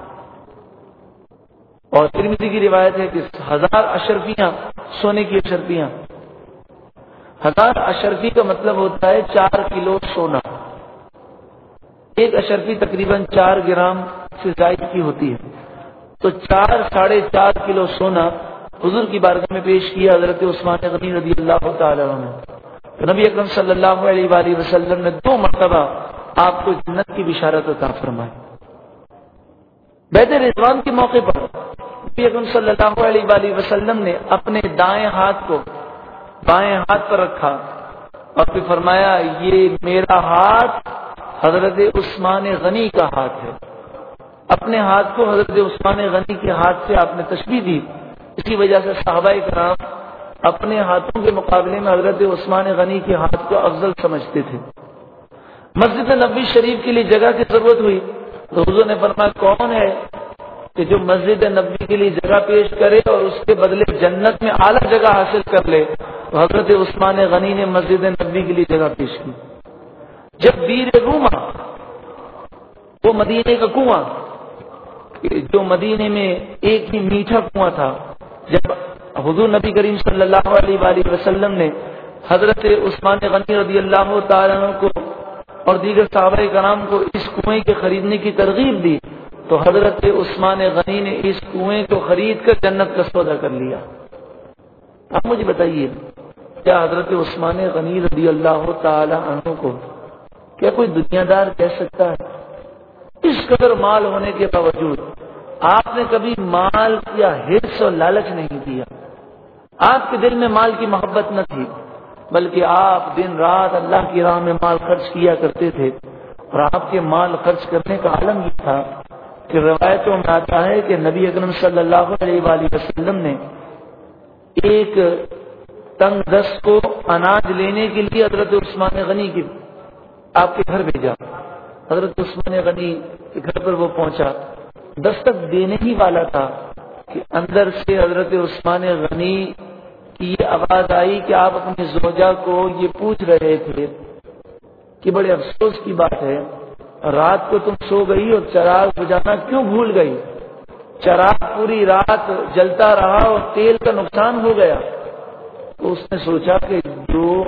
A: اور ترمیزی کی روایت ہے کہ ہزار اشرفیاں سونے کی اشرفیاں۔ ہزار اشرفی کا مطلب ہوتا ہے چار کلو سونا۔ ایک اشرفی تقریباً چار گرام سے زائد کی ہوتی ہے۔ تو چار، ساڑھے چار کلو سونا حضور کی بارگاہ میں پیش کیا حضرت عثمان غنی رضی اللہ تعالی نے۔ نبی اکرم صلی اللہ علیہ وآلہ وسلم نے دو مرتبہ آپ کو جنت کی بشارت عطا فرمائی۔ بیت رضوان کے موقع پر نبی اکرم صلی اللہ علیہ وآلہ وسلم نے اپنے دائیں ہاتھ کو بائیں ہاتھ پر رکھا اور پھر فرمایا، یہ میرا ہاتھ حضرت عثمان غنی کا ہاتھ ہے۔ اپنے ہاتھ کو حضرت عثمان غنی کے ہاتھ سے آپ نے تشبیح دی۔ اسی وجہ سے صحابہ کرام اپنے ہاتھوں کے مقابلے میں حضرت عثمان غنی کے ہاتھ کو افضل سمجھتے تھے۔ مسجد نبی شریف کے لیے جگہ کی ضرورت ہوئی تو حضور نے فرمایا، کون ہے کہ جو مسجد نبی کے لیے جگہ پیش کرے اور اس کے بدلے جنت میں اعلیٰ جگہ حاصل کر لے؟ تو حضرت عثمان غنی نے مسجد نبی کے لیے جگہ پیش کی۔ جب ویر روما وہ مدینے کا کنواں جو مدینے میں ایک ہی میٹھا کنواں تھا، جب حضور نبی کریم صلی اللہ علیہ وآلہ وسلم نے حضرت عثمان غنی رضی اللہ تعالیٰ کو اور دیگر صحابہ کرام کو اس کنویں کے خریدنے کی ترغیب دی، تو حضرت عثمان غنی نے اس کنویں کو خرید کر جنت کا سودا کر لیا۔ آپ مجھے بتائیے، کیا حضرت عثمان غنی رضی اللہ تعالی عنہ کو کیا کوئی دنیا دار کہہ سکتا ہے، اس قدر مال ہونے کے باوجود آپ نے کبھی مال یا حص اور لالچ نہیں کیا۔ آپ کے دل میں مال کی محبت نہ تھی، بلکہ آپ دن رات اللہ کی راہ میں مال خرچ کیا کرتے تھے۔ اور آپ کے مال خرچ کرنے کا عالم یہ تھا کہ روایتوں میں آتا ہے کہ نبی اکرم صلی اللہ علیہ وآلہ وسلم نے ایک تنگ دست کو اناج لینے کے لیے حضرت عثمان غنی کی آپ کے گھر بھیجا۔ حضرت عثمان غنی کے گھر پر وہ پہنچا۔ دستک دینے ہی والا تھا کہ اندر سے حضرت عثمان غنی کی یہ آواز آئی کہ آپ اپنی زوجہ کو یہ پوچھ رہے تھے کہ بڑے افسوس کی بات ہے، رات کو تم سو گئی اور چراغ بجانا کیوں بھول گئی؟ چراغ پوری رات جلتا رہا اور تیل کا نقصان ہو گیا۔ تو اس نے سوچا کہ جو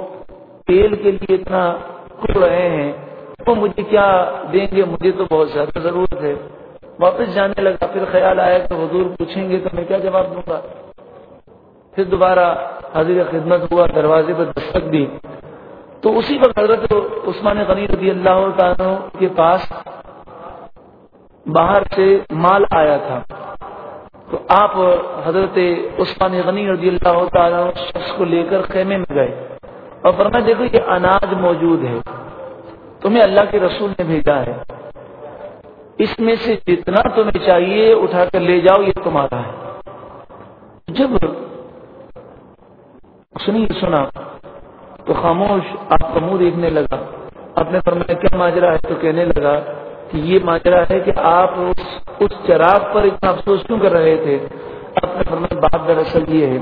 A: تیل کے لیے اتنا کھل رہے ہیں، وہ مجھے کیا دیں گے؟ مجھے تو بہت زیادہ ضرورت ہے۔ واپس جانے لگا، پھر خیال آیا کہ حضور پوچھیں گے تو میں کیا جواب دوں گا؟ پھر دوبارہ حاضر خدمت ہوا، دروازے پر دستک دی۔ تو اسی وقت حضرت عثمان غنی رضی اللہ تعالیٰ کے پاس باہر سے مال آیا تھا۔ تو آپ حضرت عثمان غنی رضی اللہ تعالیٰ شخص کو لے کر خیمے میں گئے۔ اور فرمایا دیکھو یہ اناج موجود ہے۔ تمہیں اللہ کے رسول نے بھیجا ہے۔ اس میں سے جتنا تمہیں چاہیے اٹھا کر لے جاؤ، یہ تمہارا ہے۔ جب سنی سنا۔ تو خاموش، آپ کا منہ دیکھنے لگا۔ اپنے فرمایا، کیا ماجرا ہے؟ تو کہنے لگا کہ یہ ماجرا ہے کہ آپ اس چراغ پر اتنا افسوس کیوں کر رہے تھے؟ اپنے فرمایا، بات دراصل یہ ہے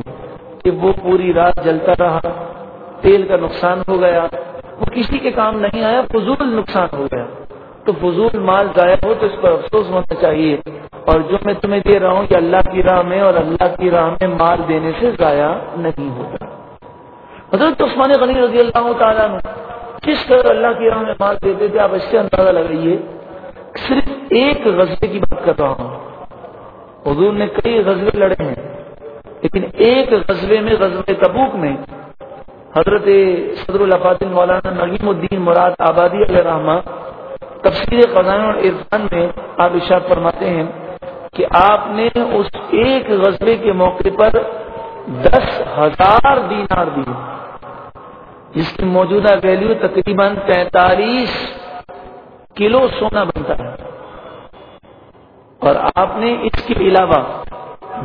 A: کہ وہ پوری رات جلتا رہا۔ تیل کا نقصان ہو گیا، وہ کسی کے کام نہیں آیا، فضول نقصان ہو گیا۔ تو فضول مال ضائع ہو تو اس پر افسوس ہونا چاہیے۔ اور جو میں تمہیں دے رہا ہوں کہ اللہ کی راہ میں اور اللہ کی راہ میں مال دینے سے ضائع نہیں ہوتا حضرت عثمان غنی رضی اللہ تعالیٰ نے کس طرح اللہ کی راہ میں مال دیتے تھے؟ آپ اس سے اندازہ لگائیے۔ صرف ایک غزبے کی بات کر رہا ہوں۔ حضور نے کئی غزبے لڑے ہیں، لیکن ایک غزبے میں غزب تبوک میں حضرت صدر الفاظ مولانا نغیم الدین مراد آبادی علیہ رحمہ تفصیل خزان اور عرفان میں آپ اشاد فرماتے ہیں کہ آپ نے اس ایک غزبے کے موقع پر دس ہزار دینار دیے، جس کی موجودہ ویلیو تقریباً پینتالیس کلو سونا بنتا ہے۔ اور آپ نے اس کے علاوہ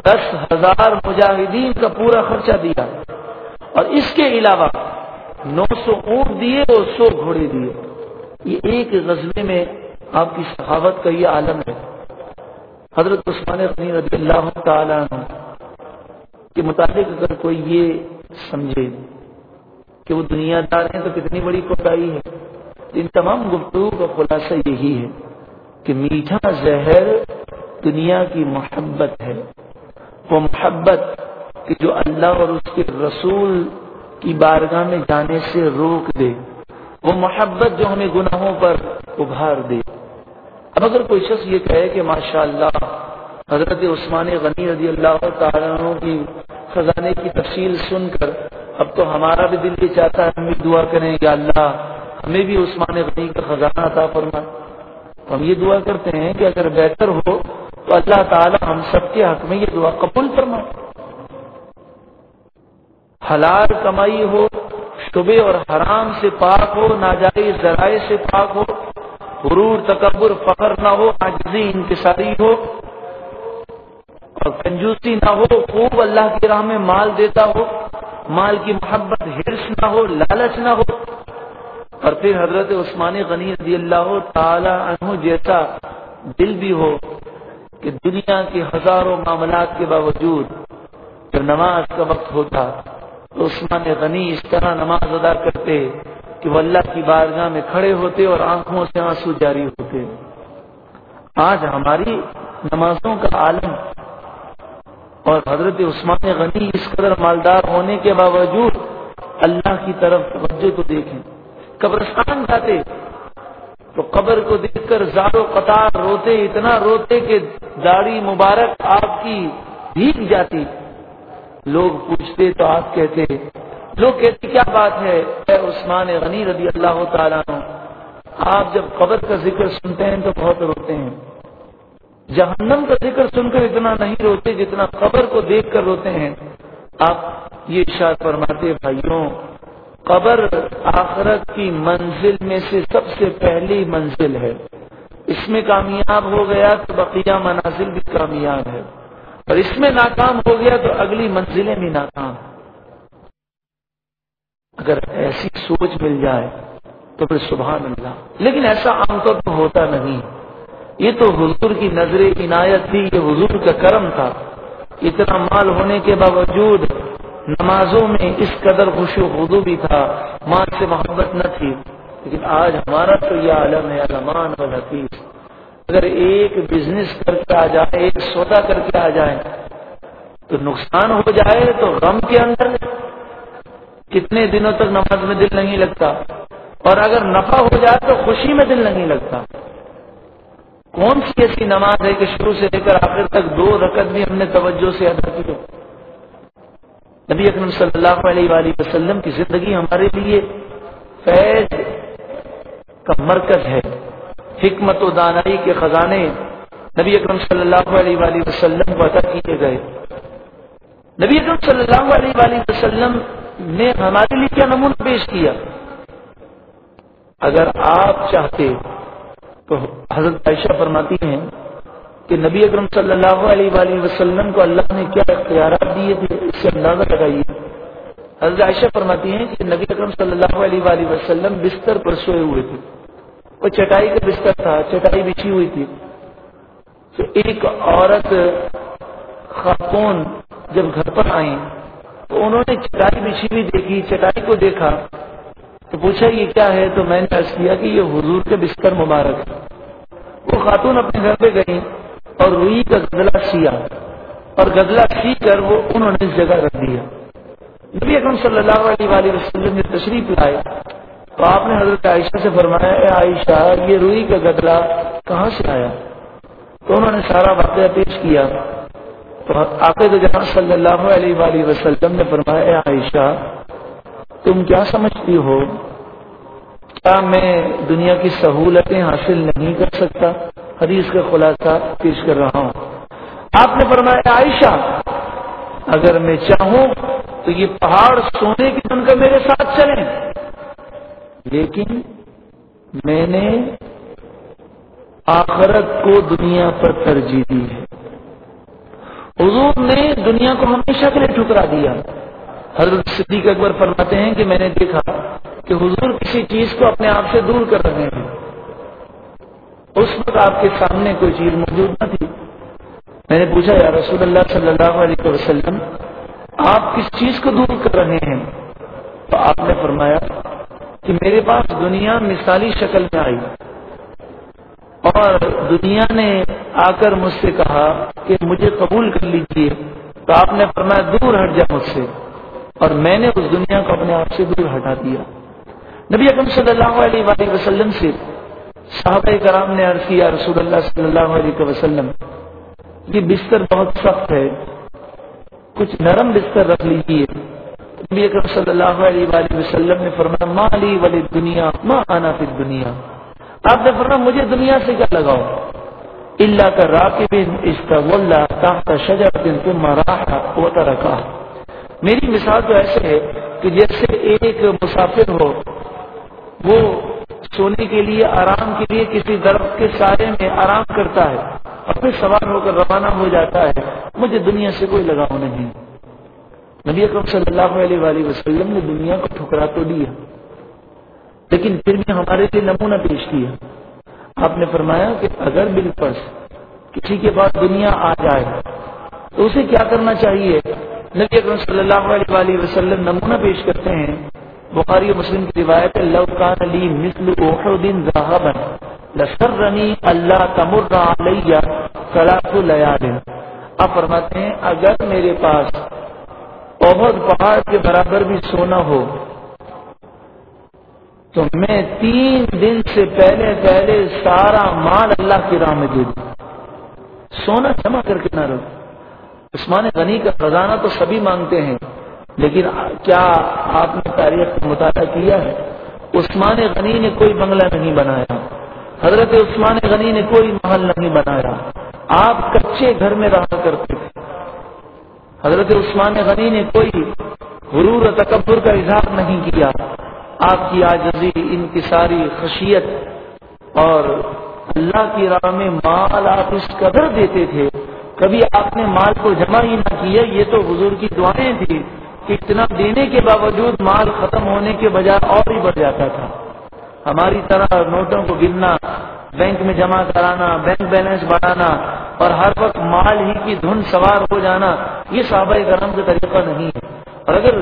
A: دس ہزار مجاہدین کا پورا خرچہ دیا۔ اور اس کے علاوہ نو سو اونٹ دیے اور سو گھوڑے دیے۔ یہ ایک غزلے میں آپ کی سخاوت کا یہ عالم ہے۔ حضرت عثمان رضی اللہ تعالی کے مطابق اگر کوئی یہ سمجھے کہ وہ دنیا دار ہیں تو کتنی بڑی کوتاہی ہے۔ ان تمام گفتگو کا خلاصہ یہی ہے کہ میٹھا زہر دنیا کی محبت ہے۔ وہ محبت کہ جو اللہ اور اس کے رسول کی بارگاہ میں جانے سے روک دے، وہ محبت جو ہمیں گناہوں پر ابھار دے۔ اب اگر کوئی شخص یہ کہے کہ ماشاء اللہ حضرت عثمان غنی رضی اللہ تعالیٰ کی خزانے کی تفصیل سن کر، اب تو ہمارا بھی دل یہ چاہتا ہے، ہم بھی دعا کریں کہ اللہ، ہمیں بھی عثمان غنی کا خزانہ عطا فرما۔ ہم یہ دعا کرتے ہیں کہ اگر بہتر ہو تو اللہ تعالی ہم سب کے حق میں یہ دعا قبول حلال کمائی ہو شبے اور حرام سے پاک ہو، ناجائز ذرائع سے پاک ہو، غرور، تکبر، فخر نہ ہو، عاجزی، انکساری ہو، اور کنجوسی نہ ہو، خوب اللہ کی راہ میں مال دیتا ہو، مال کی محبت، ہرس نہ ہو، لالچ نہ ہو۔ اور پھر حضرت عثمان غنی رضی اللہ تعالی عنہ جیسا دل بھی ہو کہ دنیا کے ہزاروں معاملات کے باوجود جب نماز کا وقت ہوتا تو عثمان غنی اس طرح نماز ادا کرتے کہ وہ اللہ کی بارگاہ میں کھڑے ہوتے اور آنکھوں سے آنسو جاری ہوتے۔ آج ہماری نمازوں کا عالم اور حضرت عثمان غنی اس قدر مالدار ہونے کے باوجود اللہ کی طرف توجہ تو دیکھیں۔ قبرستان جاتے تو قبر کو دیکھ کر زارو قطار روتے، اتنا روتے کہ داڑھی مبارک آپ کی بھیگ جاتی۔ لوگ پوچھتے تو آپ کہتے، لوگ کہتے، کیا بات ہے؟ اے عثمان غنی رضی اللہ تعالیٰ آپ جب قبر کا ذکر سنتے ہیں تو بہت روتے ہیں۔ جہنم کا ذکر سن کر اتنا نہیں روتے جتنا قبر کو دیکھ کر روتے ہیں۔ آپ یہ اشار فرماتے بھائیوں، قبر آخرت کی منزل میں سے سب سے پہلی منزل ہے۔ اس میں کامیاب ہو گیا تو بقیہ منازل بھی کامیاب ہے۔ اور اس میں ناکام ہو گیا تو اگلی منزلیں بھی ناکام اگر ایسی سوچ مل جائے تو پھر سبحان اللہ۔ لیکن ایسا عام طور پر ہوتا نہیں۔ یہ تو حضور کی نظر عنایت تھی یہ حضور کا کرم تھا۔ اتنا مال ہونے کے باوجود نمازوں میں اس قدر خوش و خدو بھی تھا۔ ماں سے محبت نہ تھی۔ لیکن آج ہمارا تو یہ عالم ہے علمان اور حفیظ اگر ایک بزنس کر کے آ جائے، ایک سودا کر کے آ جائے، تو نقصان ہو جائے تو غم کے اندر کتنے دنوں تک نماز میں دل نہیں لگتا۔ اور اگر نفع ہو جائے تو خوشی میں دل نہیں لگتا۔ کون سی ایسی نماز ہے کہ شروع سے لے کر آخر تک دو رقط بھی ہم نے توجہ سے ادا کی ہو؟ نبی اکرم صلی اللہ علیہ وآلہ وسلم کی زندگی ہمارے لیے فیض کا مرکز ہے۔ حکمت و دانائی کے خزانے نبی اکرم صلی اللہ علیہ وآلہ وسلم کو عطا کیے گئے۔ نبی اکرم صلی اللہ علیہ وآلہ وسلم نے ہمارے لیے کیا نمونہ پیش کیا؟ اگر آپ چاہتے تو حضرت عائشہ فرماتی ہیں کہ نبی اکرم صلی اللہ علیہ وآلہ وسلم کو اللہ نے کیا اختیارات دیے تھے، اس سے اندازہ لگائیے۔ حضرت عائشہ فرماتی ہیں کہ نبی اکرم صلی اللہ علیہ وآلہ وسلم بستر پر سوئے ہوئے تھے۔ وہ چٹائی کا بستر تھا، چٹائی بچھی ہوئی تھی۔ تو ایک عورت خاتون جب گھر پر آئیں تو انہوں نے چٹائی بچھی ہوئی دیکھی، چٹائی کو دیکھا۔ تو پوچھا، یہ کیا ہے؟ تو میں نے کیا کہ یہ حضور کے بستر مبارک ہے وہ خاتون اپنے گھر پہ گئی اور روئی کا گدلا سیا اور گدلا سی کر وہ انہوں نے جگہ رکھ دیا۔ نبی اکرم صلی اللہ علیہ وآلہ وسلم نے تشریف لائے۔ تو آپ نے حضرت عائشہ سے فرمایا، اے عائشہ، یہ روئی کا گدلا کہاں سے آیا؟ تو انہوں نے سارا واقعہ پیش کیا۔ تو آقے تو جہاں صلی اللہ علیہ وآلہ وسلم نے فرمایا، اے عائشہ، تم کیا سمجھتی ہو؟ کیا میں دنیا کی سہولتیں حاصل نہیں کر سکتا؟ حدیث کا خلاصہ پیش کر رہا ہوں۔ آپ نے فرمایا عائشہ، اگر میں چاہوں تو یہ پہاڑ سونے کی بن کر میرے ساتھ چلیں۔ لیکن میں نے آخرت کو دنیا پر ترجیح دی ہے۔ حضور نے دنیا کو ہمیشہ کے لیے ٹھکرا دیا۔ حضرت صدیق اکبر فرماتے ہیں کہ میں نے دیکھا کہ حضور کسی چیز کو اپنے آپ سے دور کر رہے ہیں۔ اس وقت آپ کے سامنے کوئی چیز موجود نہ تھی۔ میں نے پوچھا، یا رسول اللہ صلی اللہ علیہ وسلم، آپ کس چیز کو دور کر رہے ہیں؟ تو آپ نے فرمایا کہ میرے پاس دنیا مثالی شکل میں آئی۔ اور دنیا نے آ کر مجھ سے کہا کہ مجھے قبول کر لیجیے تو آپ نے فرمایا دور ہٹ جا مجھ سے۔ اور میں نے اس دنیا کو اپنے آپ سے دور ہٹا دیا۔ نبی اکم صلی اللہ علیہ وآلہ وسلم سے صحابہ کرام نے عرض کیا، رسول اللہ صلی اللہ علیہ وسلم، یہ بستر بہت سخت ہے، کچھ نرم بستر رکھ لیجیے نبی اکرم صلی اللہ علیہ وآلہ وسلم نے فرمایا مالی ولی دنیا ما آنا پھر دنیا آپ نے فرمایا، مجھے دنیا سے کیا لگاؤ؟ اللہ کا راکب استغلہ تحت شجرت ثم راح وترکا میری مثال تو ایسے ہے کہ جیسے ایک مسافر ہو، وہ سونے کے لیے، آرام کے لیے کسی درخت کے سائے میں آرام کرتا ہے اور پھر سوار ہو کر روانہ ہو جاتا ہے، مجھے دنیا سے کوئی لگاؤ نہیں۔ نبی اکرم صلی اللہ علیہ وآلہ وسلم نے دنیا کو ٹھکرا تو دیا، لیکن پھر بھی ہمارے لیے نمونہ پیش کیا۔ آپ نے فرمایا کہ اگر بالکل کسی کے بعد دنیا آ جائے، تو اسے کیا کرنا چاہیے؟ نبی اکرم صلی اللہ علیہ وآلہ وسلم نمونہ پیش کرتے ہیں۔ بخاری و مسلم کی روایت لو کان علی مثل احد ذهبا لسرنی اللہ تمر علیہ ثلاث لیال۔ آپ فرماتے ہیں، اگر میرے پاس بہت پہاڑ کے برابر بھی سونا ہو تو میں تین دن سے پہلے پہلے سارا مال اللہ کی راہ میں دے دوں۔ سونا جمع کر کے نہ رکھ عثمان غنی کا خزانہ تو سبھی مانگتے ہیں، لیکن کیا آپ نے تاریخ کا مطالعہ کیا ہے؟ عثمان غنی نے کوئی بنگلہ نہیں بنایا۔ حضرت عثمان غنی نے کوئی محل نہیں بنایا۔ آپ کچے گھر میں رہا کرتے تھے۔ حضرت عثمان غنی نے کوئی غرور و تکبر کا اظہار نہیں کیا۔ آپ کی آجزی ان کی ساری خشیت اور اللہ کی راہ میں مال آپ اس قدر دیتے تھے۔ کبھی آپ نے مال کو جمع ہی نہ کیا، یہ تو حضور کی دعائیں تھی کہ اتنا دینے کے باوجود مال ختم ہونے کے بجائے اور ہی بڑھ جاتا تھا۔ ہماری طرح نوٹوں کو گننا، بینک میں جمع کرانا، بینک بیلنس بڑھانا اور ہر وقت مال ہی کی دھن سوار ہو جانا، یہ صحابہ کرم کا طریقہ نہیں ہے۔ اور اگر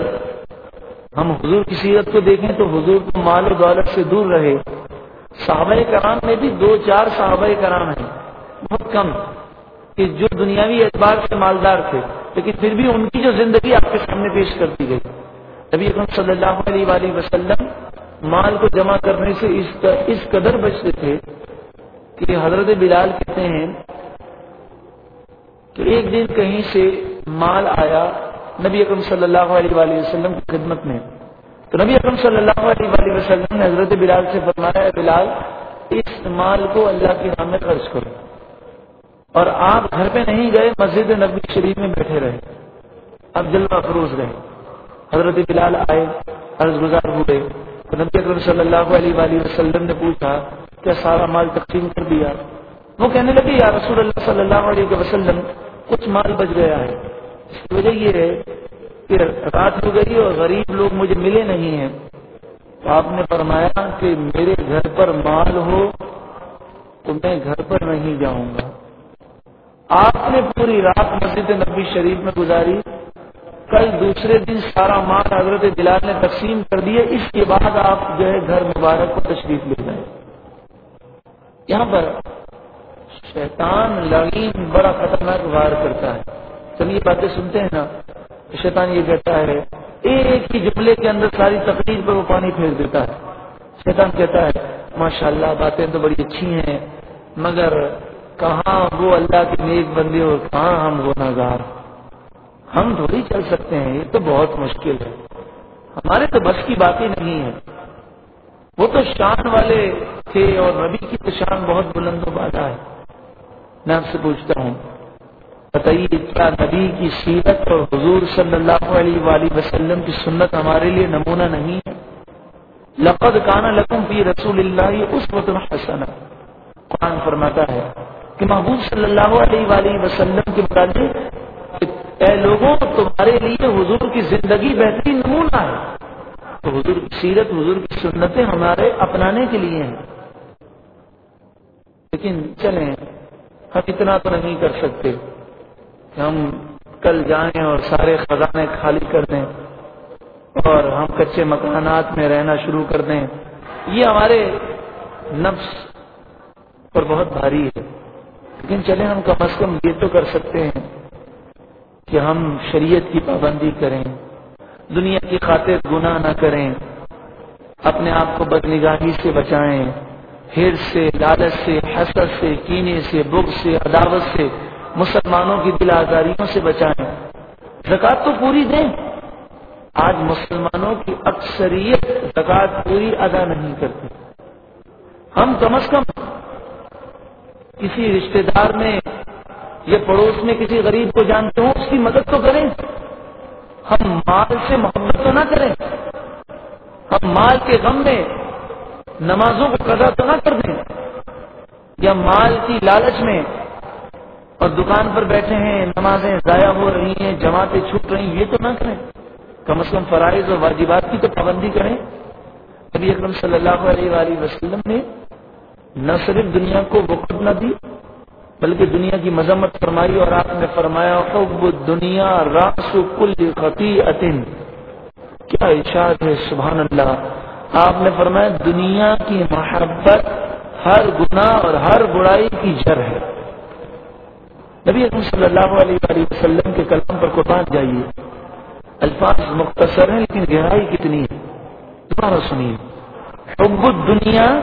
A: ہم حضور کی سیرت کو دیکھیں تو حضور کو مال و دولت سے دور رہے۔ صحابہ کرام میں بھی دو چار صحابہ کرام ہیں، بہت کم، کہ جو دنیاوی اعتبار سے مالدار تھے، لیکن پھر بھی ان کی جو زندگی آپ کے سامنے پیش کر دی گئی۔ نبی اکرم صلی اللہ علیہ وآلہ وسلم مال کو جمع کرنے سے اس قدر بچتے تھے کہ حضرت بلال کہتے ہیں کہ ایک دن کہیں سے مال آیا نبی اکرم صلی اللہ علیہ وآلہ وسلم کی خدمت میں۔ تو نبی اکرم صلی اللہ علیہ وآلہ وسلم نے حضرت بلال سے فرمایا بلال، اس مال کو اللہ کے نام میں خرچ کرو اور آپ گھر پہ نہیں گئے، مسجد نبی شریف میں بیٹھے رہے۔ اب جلوہ فروز رہے۔ حضرت بلال آئے، عرض گزار ہوئے۔ تو نبی اکرم صلی اللہ علیہ وآلہ وسلم نے پوچھا کیا سارا مال تقسیم کر دیا؟ وہ کہنے لگے، یا رسول اللہ صلی اللہ علیہ وسلم، کچھ مال بچ گیا ہے۔ اس کی وجہ یہ ہے کہ رات ہو گئی اور غریب لوگ مجھے ملے نہیں ہیں۔ تو آپ نے فرمایا کہ میرے گھر پر مال ہو تو میں گھر پر نہیں جاؤں گا۔ آپ نے پوری رات مسجد نبی شریف میں گزاری۔ کل دوسرے دن سارا مال حضرت بلال نے تقسیم کر دیا، اس کے بعد آپ جو ہے گھر مبارک کو تشریف لے جائیں۔ یہاں پر شیطان لگین بڑا خطرناک وار کرتا ہے۔ چلیے باتیں سنتے ہیں نا، شیطان یہ کہتا ہے، ایک ہی جملے کے اندر ساری تقریر پر وہ پانی پھینک دیتا ہے۔ شیطان کہتا ہے ماشاء اللہ باتیں تو بڑی اچھی ہیں، مگر کہاں وہ اللہ کے نیک بندے اور کہاں ہم وہ نظار ہم تھوڑی چل سکتے ہیں، یہ تو بہت مشکل ہے۔ ہمارے تو بس کی بات ہی نہیں ہے۔ وہ تو شان والے تھے اور نبی کی تو شان بہت بلند و بالا ہے۔ میں آپ سے پوچھتا ہوں، بتائیے کیا نبی کی سیرت اور حضور صلی اللہ علیہ وآلہ وسلم کی سنت ہمارے لیے نمونہ نہیں ہے؟ لقد کانا لکم فی رسول اللہ اس وقت حسن قرآن فرماتا ہے کہ محبوب صلی اللہ علیہ وآلہ وسلم کے متعلق اے لوگوں، تمہارے لیے حضور کی زندگی بہترین نمونہ ہے۔ تو حضور کی سیرت، حضور کی سنتیں ہمارے اپنانے کے لیے ہیں۔ لیکن چلیں، ہم اتنا تو نہیں کر سکتے کہ ہم کل جائیں اور سارے خزانے خالی کر دیں اور ہم کچے مکانات میں رہنا شروع کر دیں۔ یہ ہمارے نفس پر بہت بھاری ہے۔ لیکن چلیں، ہم کم از کم یہ تو کر سکتے ہیں۔ کہ ہم شریعت کی پابندی کریں، دنیا کی خاطر گناہ نہ کریں، اپنے آپ کو بدنگاہی سے بچائیں، ہر سے، لالچ سے، حسد سے، کینے سے بغ سے، عداوت سے، مسلمانوں کی دل آزاریوں سے بچائیں۔ زکات تو پوری دیں۔ آج مسلمانوں کی اکثریت زکات پوری ادا نہیں کرتی ہم کم از کم کسی رشتہ دار میں یا پڑوس میں کسی غریب کو جانتے ہوں، اس کی مدد تو کریں۔ ہم مال سے محبت تو نہ کریں۔ ہم مال کے غم میں نمازوں کو قضا تو نہ کر دیں۔ یا مال کی لالچ میں اور دکان پر بیٹھے ہیں، نمازیں ضائع ہو رہی ہیں، جماعتیں چھوٹ رہی ہیں، یہ تو نہ کریں۔ کم از کم فرائض اور واجبات کی تو پابندی کریں۔ نبی اکرم صلی اللہ علیہ وآلہ وسلم نے نہ صرف دنیا کو وقت نہ دی بلکہ دنیا کی مذمت فرمائی اور آپ نے فرمایا، حب دنیا راس کل خطی کیا ارشاد ہے؟ سبحان اللہ۔ آپ نے فرمایا، دنیا کی محبت ہر گناہ اور ہر برائی کی جڑ ہے۔ نبی اکرم صلی اللہ علیہ وآلہ وسلم کے کلام پر قربان جائیے۔ الفاظ مختصر ہیں، لیکن گہرائی کتنی ہے؟ دوبارہ سنیے۔ حب دنیا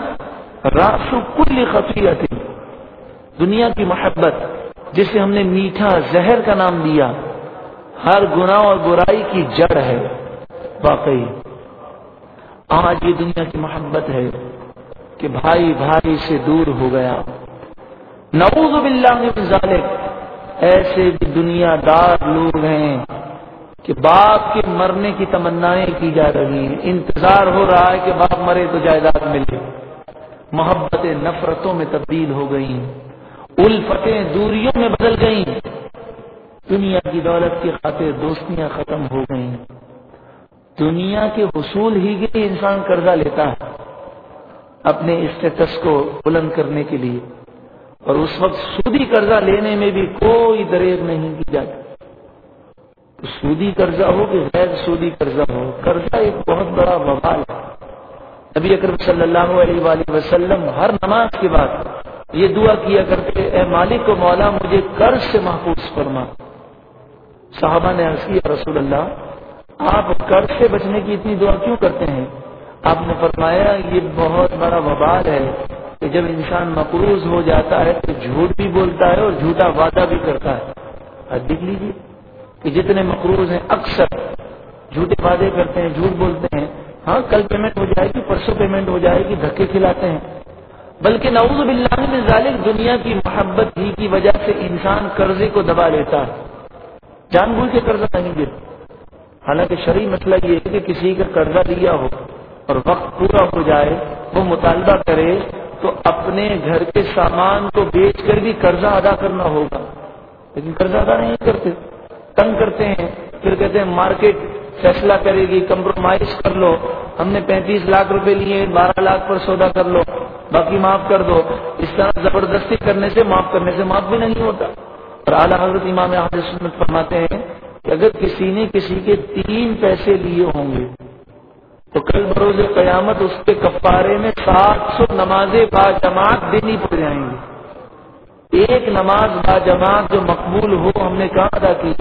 A: راسو کل خفیت دنیا کی محبت، جسے ہم نے میٹھا زہر کا نام دیا، ہر گناہ اور برائی کی جڑ ہے۔ واقعی، آج یہ دنیا کی محبت ہے کہ بھائی بھائی سے دور ہو گیا۔ نعوذ باللہ من ذالک، ایسے بھی دنیا دار لوگ ہیں کہ باپ کے مرنے کی تمنائیں کی جا رہی ہیں۔ انتظار ہو رہا ہے کہ باپ مرے تو جائیداد ملے۔ محبت نفرتوں میں تبدیل ہو گئی الفتیں دوریوں میں بدل گئی دنیا کی دولت کی خاطر دوستیاں ختم ہو گئیں۔ دنیا کے حصول ہی کے لیے انسان قرضہ لیتا ہے۔ اپنے اسٹیٹس کو بلند کرنے کے لیے۔ اور اس وقت سودی قرضہ لینے میں بھی کوئی دریغ نہیں کی جاتی۔ سودی قرضہ ہو کہ غیر سودی قرضہ ہو؟ قرضہ ایک بہت بڑا وبال ہے۔ نبی اکرم صلی اللہ علیہ وآلہ وسلم ہر نماز کے بعد یہ دعا کیا کرتے، اے مالک و مولا مجھے قرض سے محفوظ فرما. صحابہ نے عرض کیا رسول اللہ آپ قرض سے بچنے کی اتنی دعا کیوں کرتے ہیں؟ آپ نے فرمایا، یہ بہت بڑا وبال ہے کہ جب انسان مقروض ہو جاتا ہے تو جھوٹ بھی بولتا ہے اور جھوٹا وعدہ بھی کرتا ہے۔ دیکھ لیجیے کہ جتنے مقروض ہیں، اکثر جھوٹے وعدے کرتے ہیں، جھوٹ بولتے ہیں۔ ہاں کل پیمنٹ ہو جائے گی، پرسوں پیمنٹ ہو جائے گی، دھکے کھلاتے ہیں۔ بلکہ نعوذ باللہ میں ظالم دنیا کی محبت ہی کی وجہ سے انسان قرضے کو دبا لیتا ہے۔ جان بوجھ کے قرضہ نہیں گر حالانکہ شرعی مسئلہ یہ ہے کہ کسی کا قرضہ دیا ہو اور وقت پورا ہو جائے، وہ مطالبہ کرے تو اپنے گھر کے سامان کو بیچ کر بھی قرضہ ادا کرنا ہوگا۔ لیکن قرضہ ادا نہیں کرتے۔ تنگ کرتے ہیں۔ پھر کہتے ہیں مارکیٹ فیصلہ کرے گی، کمپرومائز کر لو۔ ہم نے پینتیس لاکھ روپے لیے، بارہ لاکھ پر سودا کر لو۔ باقی معاف کر دو۔ اس طرح زبردستی کرنے سے، معاف کرنے سے معاف بھی نہیں ہوتا۔ اور اعلیٰ حضرت امام سنت فرماتے ہیں کہ اگر کسی نے کسی کے تین پیسے لیے ہوں گے، تو کل بروز قیامت اس کے کفارے میں سات سو نمازیں با جماعت دینی پڑ جائیں گی۔ ایک نماز با جماعت جو مقبول ہو، ہم نے کہاں ادا کی؟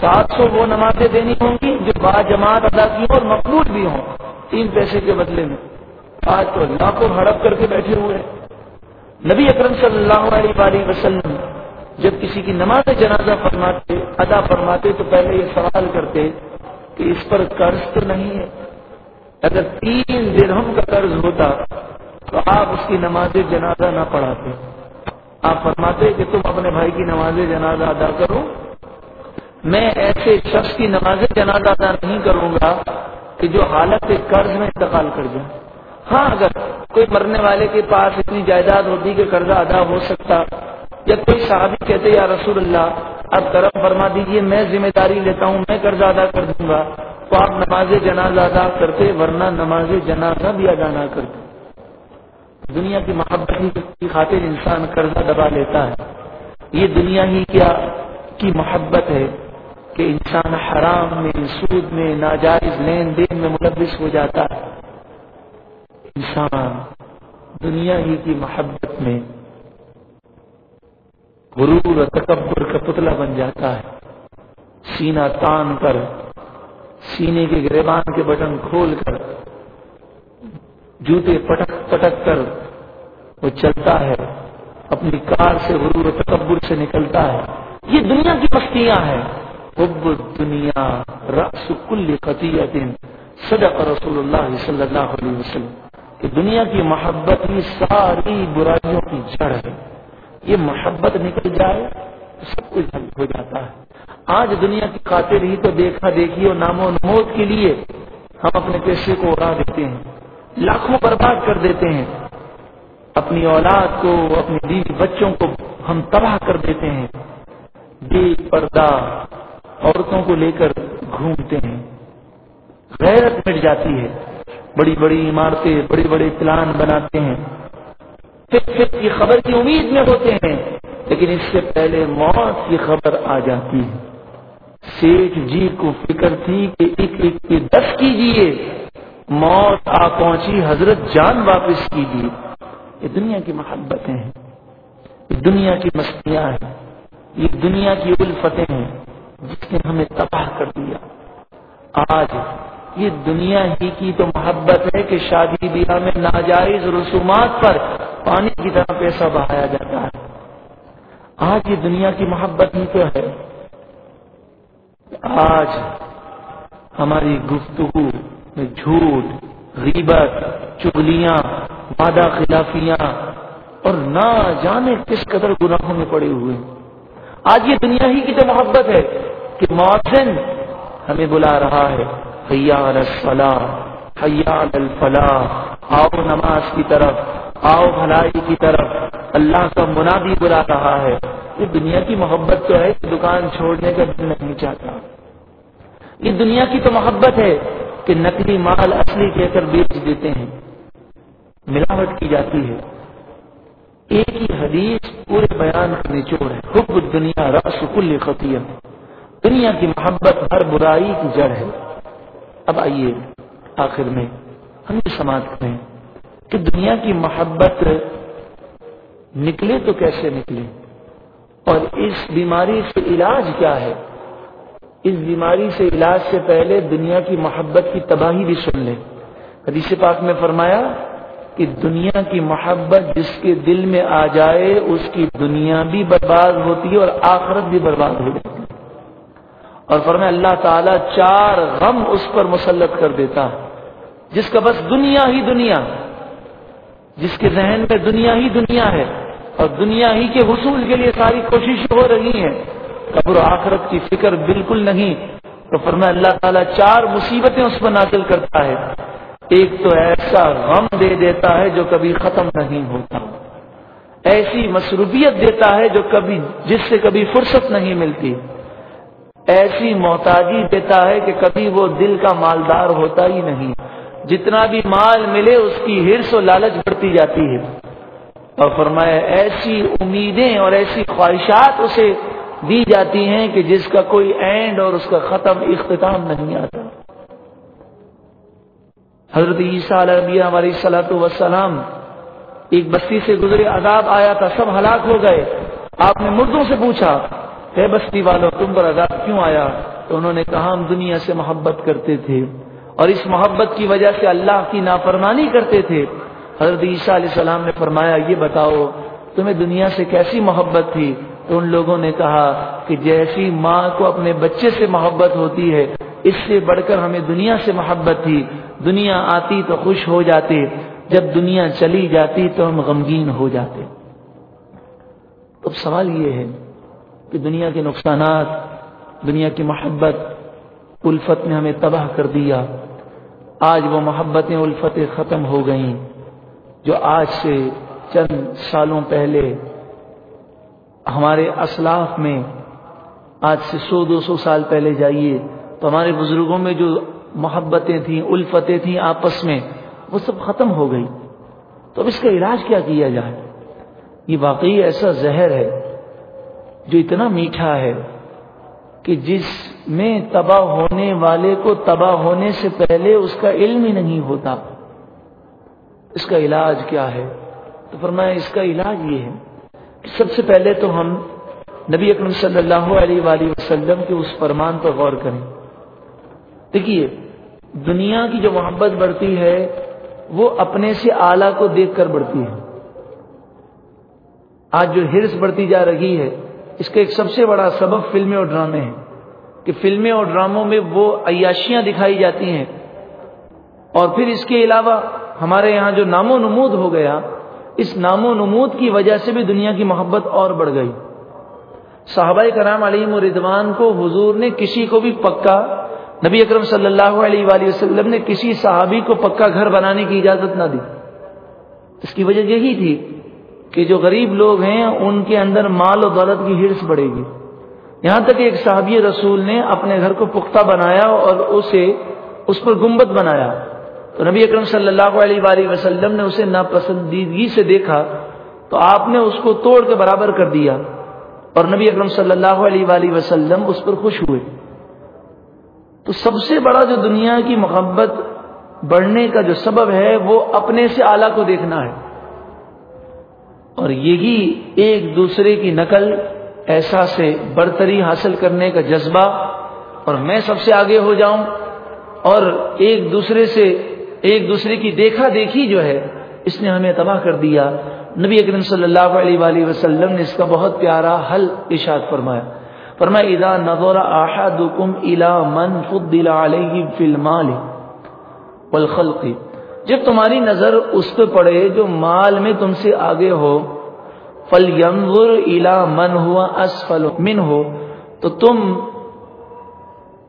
A: سات سو وہ نمازیں دینی ہوں گی جو با جماعت ادا کی اور مقبول بھی ہوں۔ تین پیسے کے بدلے میں۔ آج تو اللہ کو ہڑپ کر کے بیٹھے ہوئے نبی اکرم صلی اللہ علیہ وآلہ وسلم جب کسی کی نماز جنازہ فرماتے، ادا فرماتے تو پہلے یہ سوال کرتے کہ اس پر قرض تو نہیں ہے۔ اگر تین درہم کا قرض ہوتا تو آپ اس کی نماز جنازہ نہ پڑھاتے۔ آپ فرماتے کہ تم اپنے بھائی کی نماز جنازہ ادا کرو۔ میں ایسے شخص کی نماز جنازہ ادا نہیں کروں گا کہ جو حالت قرض میں انتقال کر جائے۔ ہاں اگر کوئی مرنے والے کے پاس اتنی جائیداد ہوتی کہ قرضہ ادا ہو سکتا، یا کوئی صحابی کہتے، یا رسول اللہ اب کرم فرما دیجیے، میں ذمہ داری لیتا ہوں، میں قرضہ ادا کر دوں گا۔ تو آپ نماز جنازہ ادا کرتے، ورنہ نماز جنازہ بھی ادا نہ کرتے۔ دنیا کی محبت کی خاطر انسان قرضہ دبا لیتا ہے۔ یہ دنیا ہی کیا کی محبت ہے کہ انسان حرام میں، سود میں، ناجائز لین دین میں ملوث ہو جاتا ہے۔ انسان دنیا ہی کی محبت میں غرور و تکبر کا پتلا بن جاتا ہے۔ سینہ تان کر، سینے کے گریبان کے بٹن کھول کر، جوتے پٹک پٹک کر، وہ چلتا ہے۔ اپنی کار سے غرور و تکبر سے نکلتا ہے۔ یہ دنیا کی مستیاں ہیں۔ حب دنیا رس کل قطیت صدق رسول اللہ صلی اللہ علیہ وسلم۔ کہ دنیا کی محبت ہی ساری برائیوں کی جڑ ہے۔ یہ محبت نکل جائے تو سب کچھ ہو جاتا ہے۔ آج دنیا کی خاطر ہی تو دیکھا دیکھی اور نام و نمود کے لیے ہم اپنے پیسے کو اڑا دیتے ہیں۔ لاکھوں برباد کر دیتے ہیں۔ اپنی اولاد کو، اپنی بیوی بچوں کو ہم تباہ کر دیتے ہیں۔ بے پردہ عورتوں کو لے کر گھومتے ہیں۔ غیرت مٹ جاتی ہے۔ بڑی بڑی عمارتیں، بڑے بڑے پلان بناتے ہیں۔ کی خبر کی امید میں ہوتے ہیں، لیکن اس سے پہلے موت کی خبر آ جاتی ہے۔ سیٹھ جی کو فکر تھی کہ ایک ایک کے دس کیجیے موت آ پہنچی، حضرت جان واپس کیجیے یہ دنیا کی محبتیں ہیں، یہ دنیا کی مستیاں ہیں، یہ دنیا کی الفتیں ہیں، جس نے ہمیں تباہ کر دیا۔ آج یہ دنیا ہی کی تو محبت ہے کہ شادی بیاہ میں ناجائز رسومات پر پانی کی طرح پیسہ بہایا جاتا ہے۔ آج یہ دنیا کی محبت ہی تو ہے۔ آج ہماری گفتگو میں جھوٹ، غیبت چگلیاں وعدہ خلافیاں اور نہ جانے کس قدر گناہوں میں پڑے ہوئے آج یہ دنیا ہی کی تو محبت ہے کہ موسن ہمیں بلا رہا ہے۔ حیال الفلاح حیال الفلاح۔ آؤ نماز کی طرف، آؤ بھلائی کی طرف۔ اللہ کا منادی بلا رہا ہے۔ یہ دنیا کی محبت تو ہے کہ دکان چھوڑنے کا دل نہیں چاہتا۔ یہ دنیا کی تو محبت ہے کہ نقلی مال اصلی کہہ کر بیچ دیتے ہیں۔ ملاوٹ کی جاتی ہے۔ ایک ہی حدیث پورے بیان کا نچوڑ ہے۔ حب دنیا رس کل خطیت دنیا کی محبت ہر برائی کی جڑ ہے۔ اب آئیے آخر میں ہم یہ سماعت کریں کہ دنیا کی محبت نکلے تو کیسے نکلے؟ اور اس بیماری سے علاج کیا ہے؟ اس بیماری سے علاج سے پہلے دنیا کی محبت کی تباہی بھی سن لیں۔ حدیث پاک میں فرمایا کہ دنیا کی محبت جس کے دل میں آ جائے، اس کی دنیا بھی برباد ہوتی ہے اور آخرت بھی برباد ہو جاتی ہے۔ اور فرمایا اللہ تعالیٰ چار غم اس پر مسلط کر دیتا جس کا بس دنیا ہی دنیا، جس کے ذہن میں دنیا ہی دنیا ہے اور دنیا ہی کے حصول کے لیے ساری کوشش ہو رہی ہے قبر آخرت کی فکر بالکل نہیں۔ تو فرمایا اللہ تعالیٰ چار مصیبتیں اس پر نازل کرتا ہے۔ ایک تو ایسا غم دے دیتا ہے جو کبھی ختم نہیں ہوتا۔ ایسی مصروفیت دیتا ہے جو کبھی، جس سے کبھی فرصت نہیں ملتی۔ ایسی محتاجی دیتا ہے کہ کبھی وہ دل کا مالدار ہوتا ہی نہیں۔ جتنا بھی مال ملے اس کی ہرس و لالچ بڑھتی جاتی ہے۔ اور فرمایا، ایسی امیدیں اور ایسی خواہشات اسے دی جاتی ہیں کہ جس کا کوئی اینڈ اور اس کا ختم اختتام نہیں آتا۔ حضرت عیسیٰ علیہ ہماری صلاحت وسلام ایک بستی سے گزرے عذاب آیا تھا، سب ہلاک ہو گئے۔ آپ نے مردوں سے پوچھا اے بستی والوں تم پر عذاب کیوں آیا؟ تو انہوں نے کہا، ہم دنیا سے محبت کرتے تھے اور اس محبت کی وجہ سے اللہ کی نافرمانی کرتے تھے۔ حضرت عیسیٰ علیہ السلام نے فرمایا، یہ بتاؤ، تمہیں دنیا سے کیسی محبت تھی؟ تو ان لوگوں نے کہا کہ جیسی ماں کو اپنے بچے سے محبت ہوتی ہے، اس سے بڑھ کر ہمیں دنیا سے محبت تھی۔ دنیا آتی تو خوش ہو جاتے، جب دنیا چلی جاتی تو ہم غمگین ہو جاتے۔ اب سوال یہ ہے کہ دنیا کے نقصانات، دنیا کی محبت الفت نے ہمیں تباہ کر دیا۔ آج وہ محبتیں الفتیں ختم ہو گئیں، جو آج سے چند سالوں پہلے ہمارے اسلاف میں آج سے سو، دو سو سال پہلے جائیے، تو ہمارے بزرگوں میں جو محبتیں تھیں، الفتیں تھیں آپس میں، وہ سب ختم ہو گئی تو اب اس کا علاج کیا کیا جائے؟ یہ واقعی ایسا زہر ہے جو اتنا میٹھا ہے کہ جس میں تباہ ہونے والے کو تباہ ہونے سے پہلے اس کا علم ہی نہیں ہوتا۔ اس کا علاج کیا ہے؟ تو فرمایا اس کا علاج یہ ہے کہ سب سے پہلے تو ہم نبی اکرم صلی اللہ علیہ وآلہ وسلم کے اس فرمان پر غور کریں۔ دیکھیے، دنیا کی جو محبت بڑھتی ہے، وہ اپنے سے آلہ کو دیکھ کر بڑھتی ہے۔ آج جو ہرس بڑھتی جا رہی ہے اس کا ایک سب سے بڑا سبب فلمیں اور ڈرامے ہیں کہ فلمیں اور ڈراموں میں وہ عیاشیاں دکھائی جاتی ہیں اور پھر اس کے علاوہ ہمارے یہاں جو نام و نمود ہو گیا، اس نام و نمود کی وجہ سے بھی دنیا کی محبت اور بڑھ گئی۔ صحابہ کرام علیم و کو حضور نے کسی کو بھی پکا، نبی اکرم صلی اللہ علیہ وآلہ وسلم نے کسی صحابی کو پکا گھر بنانے کی اجازت نہ دی۔ اس کی وجہ یہی تھی کہ جو غریب لوگ ہیں، ان کے اندر مال و دولت کی ہرس بڑھے گی۔ یہاں تک ایک صحابی رسول نے اپنے گھر کو پختہ بنایا اور اسے اس پر گنبد بنایا۔ تو نبی اکرم صلی اللہ علیہ وآلہ وسلم نے اسے ناپسندیدگی سے دیکھا، تو آپ نے اس کو توڑ کے برابر کر دیا۔ اور نبی اکرم صلی اللہ علیہ وآلہ وسلم اس پر خوش ہوئے۔ تو سب سے بڑا جو دنیا کی محبت بڑھنے کا جو سبب ہے، وہ اپنے سے اعلیٰ کو دیکھنا ہے۔ اور یہی ایک دوسرے کی نقل ایسا سے برتری حاصل کرنے کا جذبہ اور میں سب سے آگے ہو جاؤں اور ایک دوسرے سے ایک دوسرے کی دیکھا دیکھی جو ہے، اس نے ہمیں تباہ کر دیا۔ نبی اکرم صلی اللہ علیہ وآلہ وسلم نے اس کا بہت پیارا حل اشاد فرمایا۔ فرمایا، اذا نظر احدكم الى من فضل عليه في المال والخلق جب تمہاری نظر اس پہ پڑے جو مال میں تم سے آگے ہو فل ینظر الا من ہوا اسفل من ہو تو تم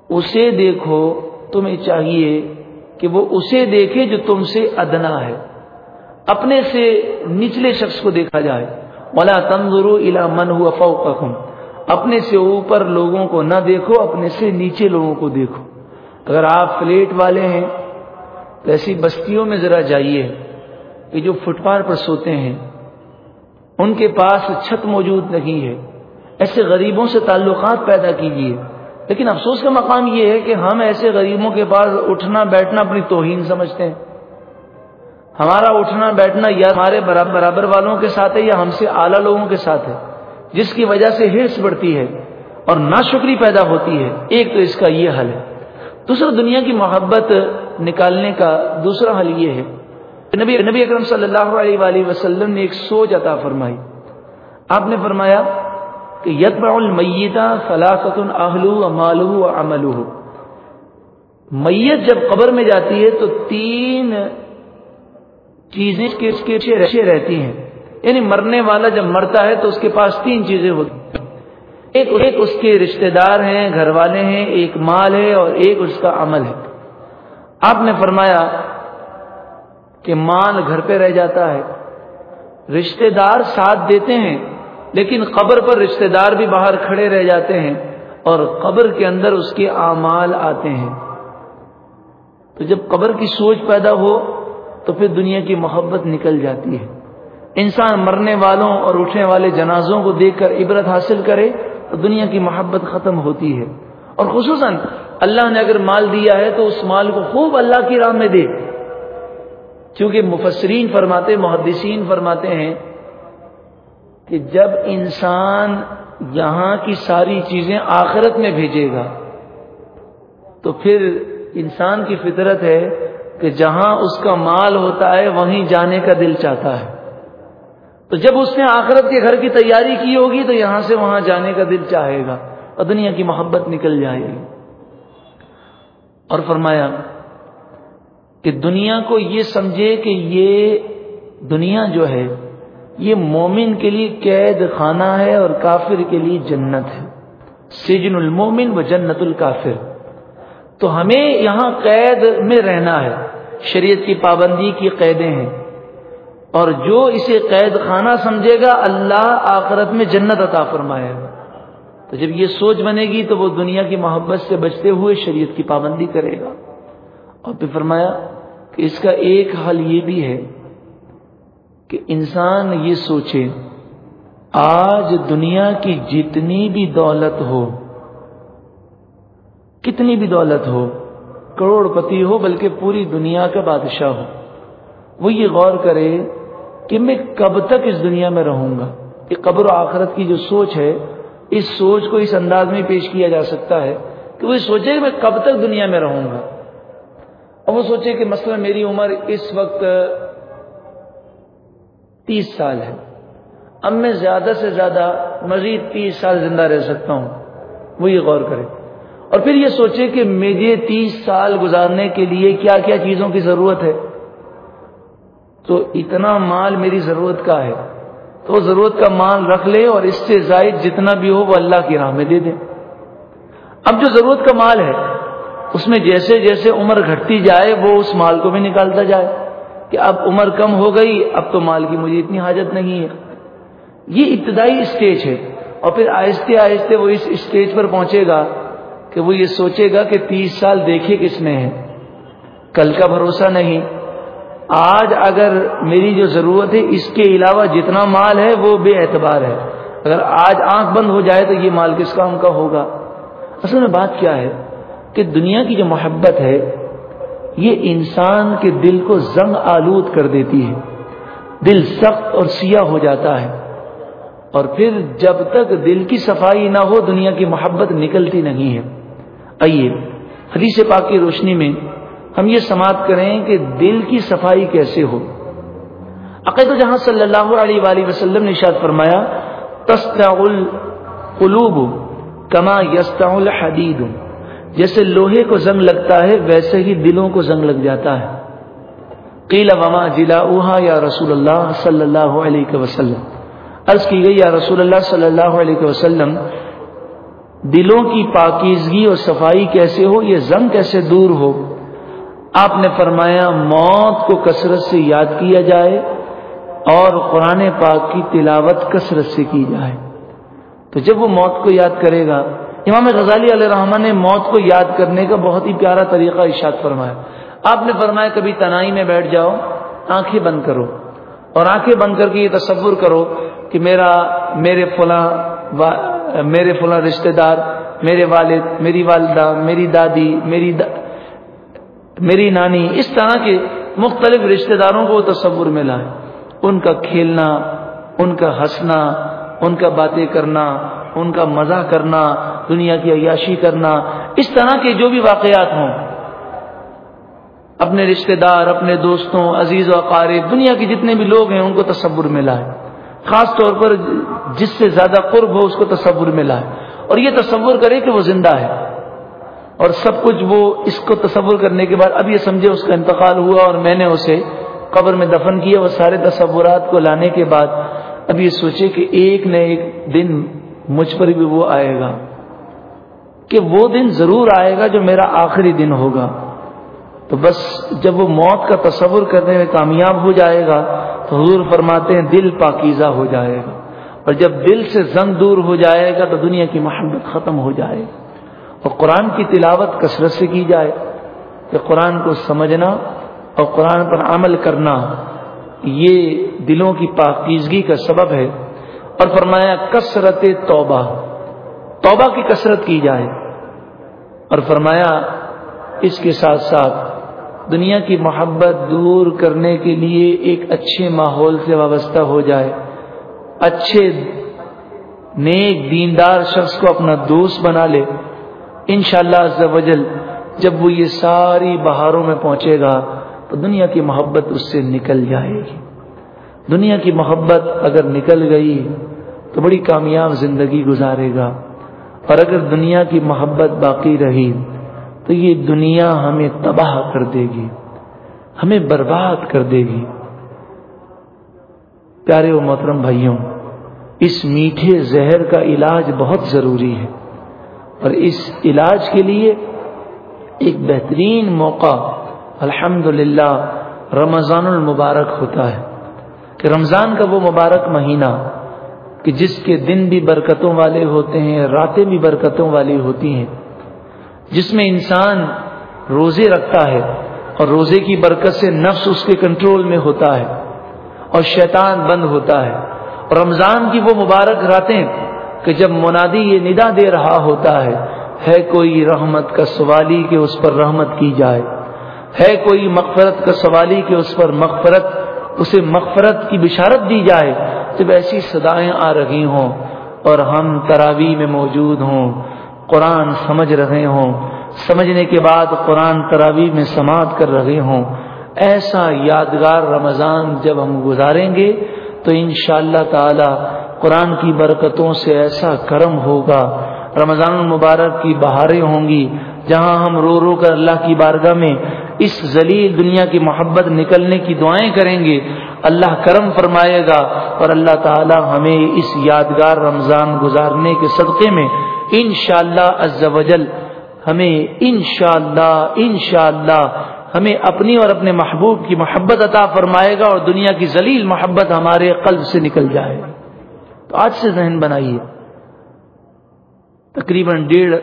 A: اسے دیکھو، تمہیں چاہیے کہ وہ اسے دیکھے جو تم سے ادنا ہے۔ اپنے سے نچلے شخص کو دیکھا جائے۔ ولا تنظروا الى من هو فوقكم۔ اپنے سے اوپر لوگوں کو نہ دیکھو، اپنے سے نیچے لوگوں کو دیکھو۔ اگر آپ فلیٹ والے ہیں تو ایسی بستیوں میں ذرا جائیے کہ جو فٹ پاتھ پر سوتے ہیں، ان کے پاس چھت موجود نہیں ہے۔ ایسے غریبوں سے تعلقات پیدا کیجیے۔ لیکن افسوس کا مقام یہ ہے کہ ہم ایسے غریبوں کے پاس اٹھنا، بیٹھنا اپنی توہین سمجھتے ہیں۔ ہمارا اٹھنا، بیٹھنا یا ہمارے برابر والوں کے ساتھ ہے یا ہم سے اعلیٰ لوگوں کے ساتھ ہے، جس کی وجہ سے ہرس بڑھتی ہے اور ناشکری پیدا ہوتی ہے۔ ایک تو اس کا یہ حل ہے۔ دوسرا دنیا کی محبت نکالنے کا دوسرا حل یہ ہے نبی نبی اکرم صلی اللہ علیہ وآلہ وسلم نے ایک سوچ عطا فرمائی۔ آپ نے فرمایا کہ یتبع المیتا فلاست اہلو مالو عملو میت جب قبر میں جاتی ہے تو تین چیزیں رشے رہتی ہیں۔ یعنی مرنے والا جب مرتا ہے تو اس کے پاس تین چیزیں ہوتی ایک ایک اس کے رشتہ دار ہیں، گھر والے ہیں، ایک مال ہے اور ایک اس کا عمل ہے۔ آپ نے فرمایا کہ مال گھر پہ رہ جاتا ہے۔ رشتہ دار ساتھ دیتے ہیں، لیکن قبر پر رشتہ دار بھی باہر کھڑے رہ جاتے ہیں اور قبر کے اندر اس کے اعمال آتے ہیں۔ تو جب قبر کی سوچ پیدا ہو، تو پھر دنیا کی محبت نکل جاتی ہے۔ انسان مرنے والوں اور اٹھنے والے جنازوں کو دیکھ کر عبرت حاصل کرے دنیا کی محبت ختم ہوتی ہے۔ اور خصوصاً اللہ نے اگر مال دیا ہے تو اس مال کو خوب اللہ کی راہ میں دے۔ کیونکہ مفسرین فرماتے، محدثین فرماتے ہیں کہ جب انسان یہاں کی ساری چیزیں آخرت میں بھیجے گا، تو پھر انسان کی فطرت ہے کہ جہاں اس کا مال ہوتا ہے، وہیں جانے کا دل چاہتا ہے۔ تو جب اس نے آخرت کے گھر کی تیاری کی ہوگی تو یہاں سے وہاں جانے کا دل چاہے گا، اور دنیا کی محبت نکل جائے گی۔ اور فرمایا کہ دنیا کو یہ سمجھے کہ یہ دنیا جو ہے، یہ مومن کے لیے قید خانہ ہے اور کافر کے لیے جنت ہے۔ سجن المومن و جنت الکافر۔ تو ہمیں یہاں قید میں رہنا ہے۔ شریعت کی پابندی کی قیدیں ہیں۔ اور جو اسے قید خانہ سمجھے گا، اللہ آخرت میں جنت عطا فرمائے گا۔ تو جب یہ سوچ بنے گی تو وہ دنیا کی محبت سے بچتے ہوئے شریعت کی پابندی کرے گا۔ اور پھر فرمایا کہ اس کا ایک حل یہ بھی ہے کہ انسان یہ سوچے، آج دنیا کی جتنی بھی دولت ہو، کتنی بھی دولت ہو کروڑ پتی ہو، بلکہ پوری دنیا کا بادشاہ ہو، وہ یہ غور کرے کہ میں کب تک اس دنیا میں رہوں گا؟ کہ قبر و آخرت کی جو سوچ ہے، اس سوچ کو اس انداز میں پیش کیا جا سکتا ہے کہ وہ سوچے کہ میں کب تک دنیا میں رہوں گا؟ اور وہ سوچے کہ مثلا میری عمر اس وقت تیس سال ہے۔ اب میں زیادہ سے زیادہ مزید تیس سال زندہ رہ سکتا ہوں۔ وہ یہ غور کرے اور پھر یہ سوچے کہ مجھے تیس سال گزارنے کے لیے کیا کیا چیزوں کی ضرورت ہے۔ تو اتنا مال میری ضرورت کا ہے۔ تو ضرورت کا مال رکھ لے اور اس سے زائد جتنا بھی ہو وہ اللہ کی راہ میں دے دے۔ اب جو ضرورت کا مال ہے، اس میں جیسے جیسے عمر گھٹتی جائے، وہ اس مال کو بھی نکالتا جائے۔ کہ اب عمر کم ہو گئی، اب تو مال کی مجھے اتنی حاجت نہیں ہے۔ یہ ابتدائی اسٹیج ہے۔ اور پھر آہستہ آہستہ وہ اس اسٹیج پر پہنچے گا کہ وہ یہ سوچے گا کہ تیس سال دیکھے کس نے ہے۔ کل کا بھروسہ نہیں۔ آج اگر میری جو ضرورت ہے اس کے علاوہ جتنا مال ہے وہ بے اعتبار ہے۔ اگر آج آنکھ بند ہو جائے تو یہ مال کس کام کا ہوگا؟ اصل میں بات کیا ہے کہ دنیا کی جو محبت ہے، یہ انسان کے دل کو زنگ آلود کر دیتی ہے۔ دل سخت اور سیاہ ہو جاتا ہے۔ اور پھر جب تک دل کی صفائی نہ ہو، دنیا کی محبت نکلتی نہیں ہے۔ آئیے، حدیث پاک کی روشنی میں ہم یہ سماعت کریں کہ دل کی صفائی کیسے ہو۔ عقید جہاں صلی اللہ علیہ وآلہ وسلم نے اشاد فرمایا القلوب کما یستا الحدید جیسے لوہے کو زنگ لگتا ہے، ویسے ہی دلوں کو زنگ لگ جاتا ہے۔ قیل وما جلا یا رسول اللہ صلی اللہ علیہ وسلم۔ عرض کی گئی، یا رسول اللہ صلی اللہ علیہ وسلم، دلوں کی پاکیزگی اور صفائی کیسے ہو، یہ زنگ کیسے دور ہو۔ آپ نے فرمایا موت کو کثرت سے یاد کیا جائے اور قرآن پاک کی تلاوت کثرت سے کی جائے۔ تو جب وہ موت کو یاد کرے گا، امام غزالی علیہ رحمان نے موت کو یاد کرنے کا بہت ہی پیارا طریقہ ارشاد فرمایا۔ آپ نے فرمایا کبھی تنائی میں بیٹھ جاؤ، آنکھیں بند کرو اور آنکھیں بند کر کے یہ تصور کرو کہ میرا، میرے فلاں میرے فلاں رشتہ دار، میرے والد، میری والدہ، میری دادی، میری دا میری نانی اس طرح کے مختلف رشتہ داروں کو تصور میں لائے ان کا کھیلنا، ان کا ہنسنا، ان کا باتیں کرنا، ان کا مزہ کرنا، دنیا کی عیاشی کرنا، اس طرح کے جو بھی واقعات ہوں۔ اپنے رشتہ دار، اپنے دوستوں، عزیز و اقارب، دنیا کے جتنے بھی لوگ ہیں، ان کو تصور میں لائے خاص طور پر جس سے زیادہ قرب ہو، اس کو تصور میں لائے اور یہ تصور کرے کہ وہ زندہ ہے۔ اور سب کچھ وہ اس کو تصور کرنے کے بعد اب یہ سمجھے اس کا انتقال ہوا اور میں نے اسے قبر میں دفن کیا وہ سارے تصورات کو لانے کے بعد اب یہ سوچے کہ ایک نہ ایک دن مجھ پر بھی وہ آئے گا، کہ وہ دن ضرور آئے گا جو میرا آخری دن ہوگا۔ تو بس جب وہ موت کا تصور کرنے میں کامیاب ہو جائے گا تو حضور فرماتے ہیں دل پاکیزہ ہو جائے گا۔ اور جب دل سے زنگ دور ہو جائے گا تو دنیا کی محبت ختم ہو جائے گی۔ اور قرآن کی تلاوت کثرت سے کی جائے کہ قرآن کو سمجھنا اور قرآن پر عمل کرنا یہ دلوں کی پاکیزگی کا سبب ہے۔ اور فرمایا کثرت توبہ توبہ کی کثرت کی جائے۔ اور فرمایا اس کے ساتھ ساتھ دنیا کی محبت دور کرنے کے لیے ایک اچھے ماحول سے وابستہ ہو جائے۔ اچھے، نیک، دیندار شخص کو اپنا دوست بنا لے۔ انشاءاللہ شاء اللہ جب وہ یہ ساری بہاروں میں پہنچے گا تو دنیا کی محبت اس سے نکل جائے گی۔ دنیا کی محبت اگر نکل گئی تو بڑی کامیاب زندگی گزارے گا۔ اور اگر دنیا کی محبت باقی رہی تو یہ دنیا ہمیں تباہ کر دے گی، ہمیں برباد کر دے گی۔ پیارے و محترم بھائیوں، اس میٹھے زہر کا علاج بہت ضروری ہے۔ اور اس علاج کے لیے ایک بہترین موقع الحمد رمضان المبارک ہوتا ہے کہ رمضان کا وہ مبارک مہینہ کہ جس کے دن بھی برکتوں والے ہوتے ہیں، راتیں بھی برکتوں والی ہوتی ہیں، جس میں انسان روزے رکھتا ہے اور روزے کی برکت سے نفس اس کے کنٹرول میں ہوتا ہے اور شیطان بند ہوتا ہے۔ اور رمضان کی وہ مبارک راتیں کہ جب منادی یہ ندا دے رہا ہوتا ہے ہے کوئی رحمت کا سوالی کہ اس پر رحمت کی جائے؟ ہے کوئی مغفرت کا سوالی کہ اس پر مغفرت، اسے مغفرت کی بشارت دی جائے؟ جب ایسی صدایں آ رہی ہوں اور ہم تراوی میں موجود ہوں، قرآن سمجھ رہے ہوں، سمجھنے کے بعد قرآن تراوی میں سماعت کر رہے ہوں، ایسا یادگار رمضان جب ہم گزاریں گے تو انشاءاللہ اللہ تعالی قرآن کی برکتوں سے ایسا کرم ہوگا، رمضان المبارک کی بہاریں ہوں گی، جہاں ہم رو رو کر اللہ کی بارگاہ میں اس ذلیل دنیا کی محبت نکلنے کی دعائیں کریں گے۔ اللہ کرم فرمائے گا اور اللہ تعالی ہمیں اس یادگار رمضان گزارنے کے صدقے میں انشاءاللہ شاء اللہ ہمیں انشاءاللہ انشاءاللہ ہمیں اپنی اور اپنے محبوب کی محبت عطا فرمائے گا اور دنیا کی ذلیل محبت ہمارے قلب سے نکل جائے۔ گا تو آج سے ذہن بنائیے۔ تقریباً ڈیڑھ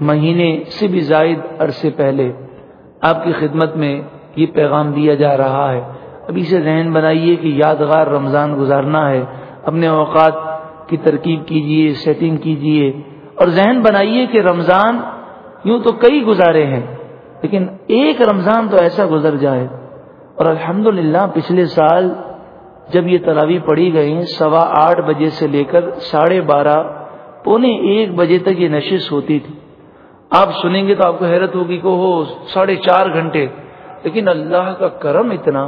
A: مہینے سے بھی زائد عرصے پہلے آپ کی خدمت میں یہ پیغام دیا جا رہا ہے۔ ابھی سے ذہن بنائیے کہ یادگار رمضان گزارنا ہے۔ اپنے اوقات کی ترکیب کیجیے سیٹنگ کیجیے اور ذہن بنائیے کہ رمضان یوں تو کئی گزارے ہیں، لیکن ایک رمضان تو ایسا گزر جائے۔ اور الحمد پچھلے سال جب یہ تلاوی پڑھی گئی سوا آٹھ بجے سے لے کر ساڑھے بارہ، پونے ایک بجے تک یہ نشست ہوتی تھی۔ آپ سنیں گے تو آپ کو حیرت ہوگی کہ وہ ساڑھے چار گھنٹے۔ لیکن اللہ کا کرم اتنا،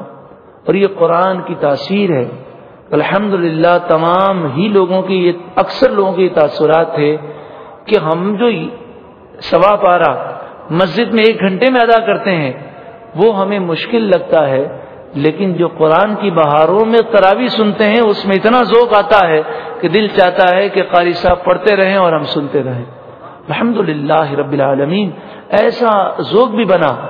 A: اور یہ قرآن کی تاثیر ہے۔ الحمد تمام ہی لوگوں کی، یہ اکثر لوگوں کے تاثرات تھے کہ ہم جو سوا پارا مسجد میں ایک گھنٹے میں ادا کرتے ہیں، وہ ہمیں مشکل لگتا ہے۔ لیکن جو قرآن کی بہاروں میں تراوی سنتے ہیں، اس میں اتنا ذوق آتا ہے کہ دل چاہتا ہے کہ قاری صاحب پڑھتے رہیں اور ہم سنتے رہیں۔ الحمد رب العالمین، ایسا ذوق بھی بنا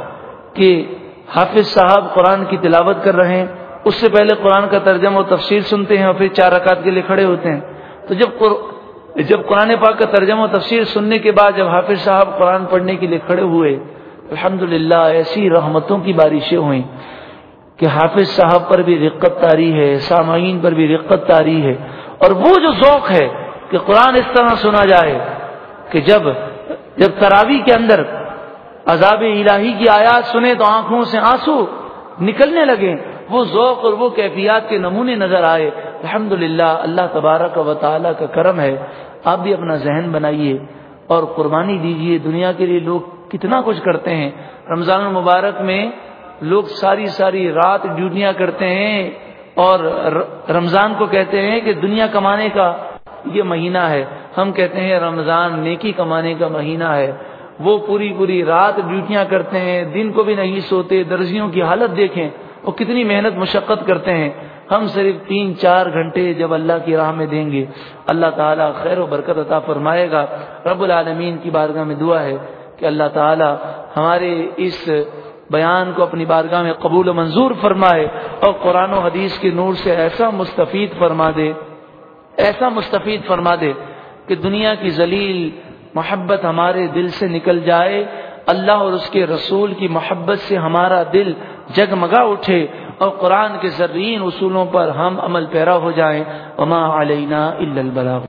A: کہ حافظ صاحب قرآن کی تلاوت کر رہے ہیں۔ اس سے پہلے قرآن کا ترجمہ و تفسیر سنتے ہیں اور پھر چار رکعت کے لیے کھڑے ہوتے ہیں۔ تو جب جب قرآن پاک کا ترجمہ و تفسیر سننے کے بعد جب حافظ صاحب قرآن پڑھنے کے لیے کھڑے ہوئے الحمد ایسی رحمتوں کی بارشیں ہوئیں۔ کہ حافظ صاحب پر بھی رقت تاری ہے، سامعین پر بھی رقت تاری ہے۔ اور وہ جو ذوق ہے کہ قرآن اس طرح سنا جائے کہ جب جب تراوی کے اندر عذاب الہی کی آیات سنے تو آنکھوں سے آنسو نکلنے لگے۔ وہ ذوق اور وہ کیفیات کے نمونے نظر آئے۔ الحمد اللہ تبارک و تعالیٰ کا کرم ہے۔ آپ بھی اپنا ذہن بنائیے اور قربانی دیجیے۔ دنیا کے لیے لوگ کتنا کچھ کرتے ہیں۔ رمضان المبارک میں لوگ ساری ساری رات ڈیوٹیاں کرتے ہیں اور رمضان کو کہتے ہیں کہ دنیا کمانے کا یہ مہینہ ہے۔ ہم کہتے ہیں رمضان نیکی کمانے کا مہینہ ہے۔ وہ پوری پوری رات ڈیوٹیاں کرتے ہیں۔ دن کو بھی نہیں سوتے، درزیوں کی حالت دیکھیں وہ کتنی محنت، مشقت کرتے ہیں۔ ہم صرف تین چار گھنٹے جب اللہ کی راہ میں دیں گے۔ اللہ تعالیٰ خیر و برکت عطا فرمائے گا۔ رب العالمین کی بارگاہ میں دعا ہے کہ اللہ تعالیٰ ہمارے اس بیان کو اپنی بارگاہ میں قبول و منظور فرمائے اور قرآن و حدیث کے نور سے ایسا مستفید فرما دے، ایسا مستفید فرما دے کہ دنیا کی ذلیل محبت ہمارے دل سے نکل جائے، اللہ اور اس کے رسول کی محبت سے ہمارا دل جگمگا اٹھے اور قرآن کے زرین اصولوں پر ہم عمل پیرا ہو جائیں۔ علینا الا البلاغ۔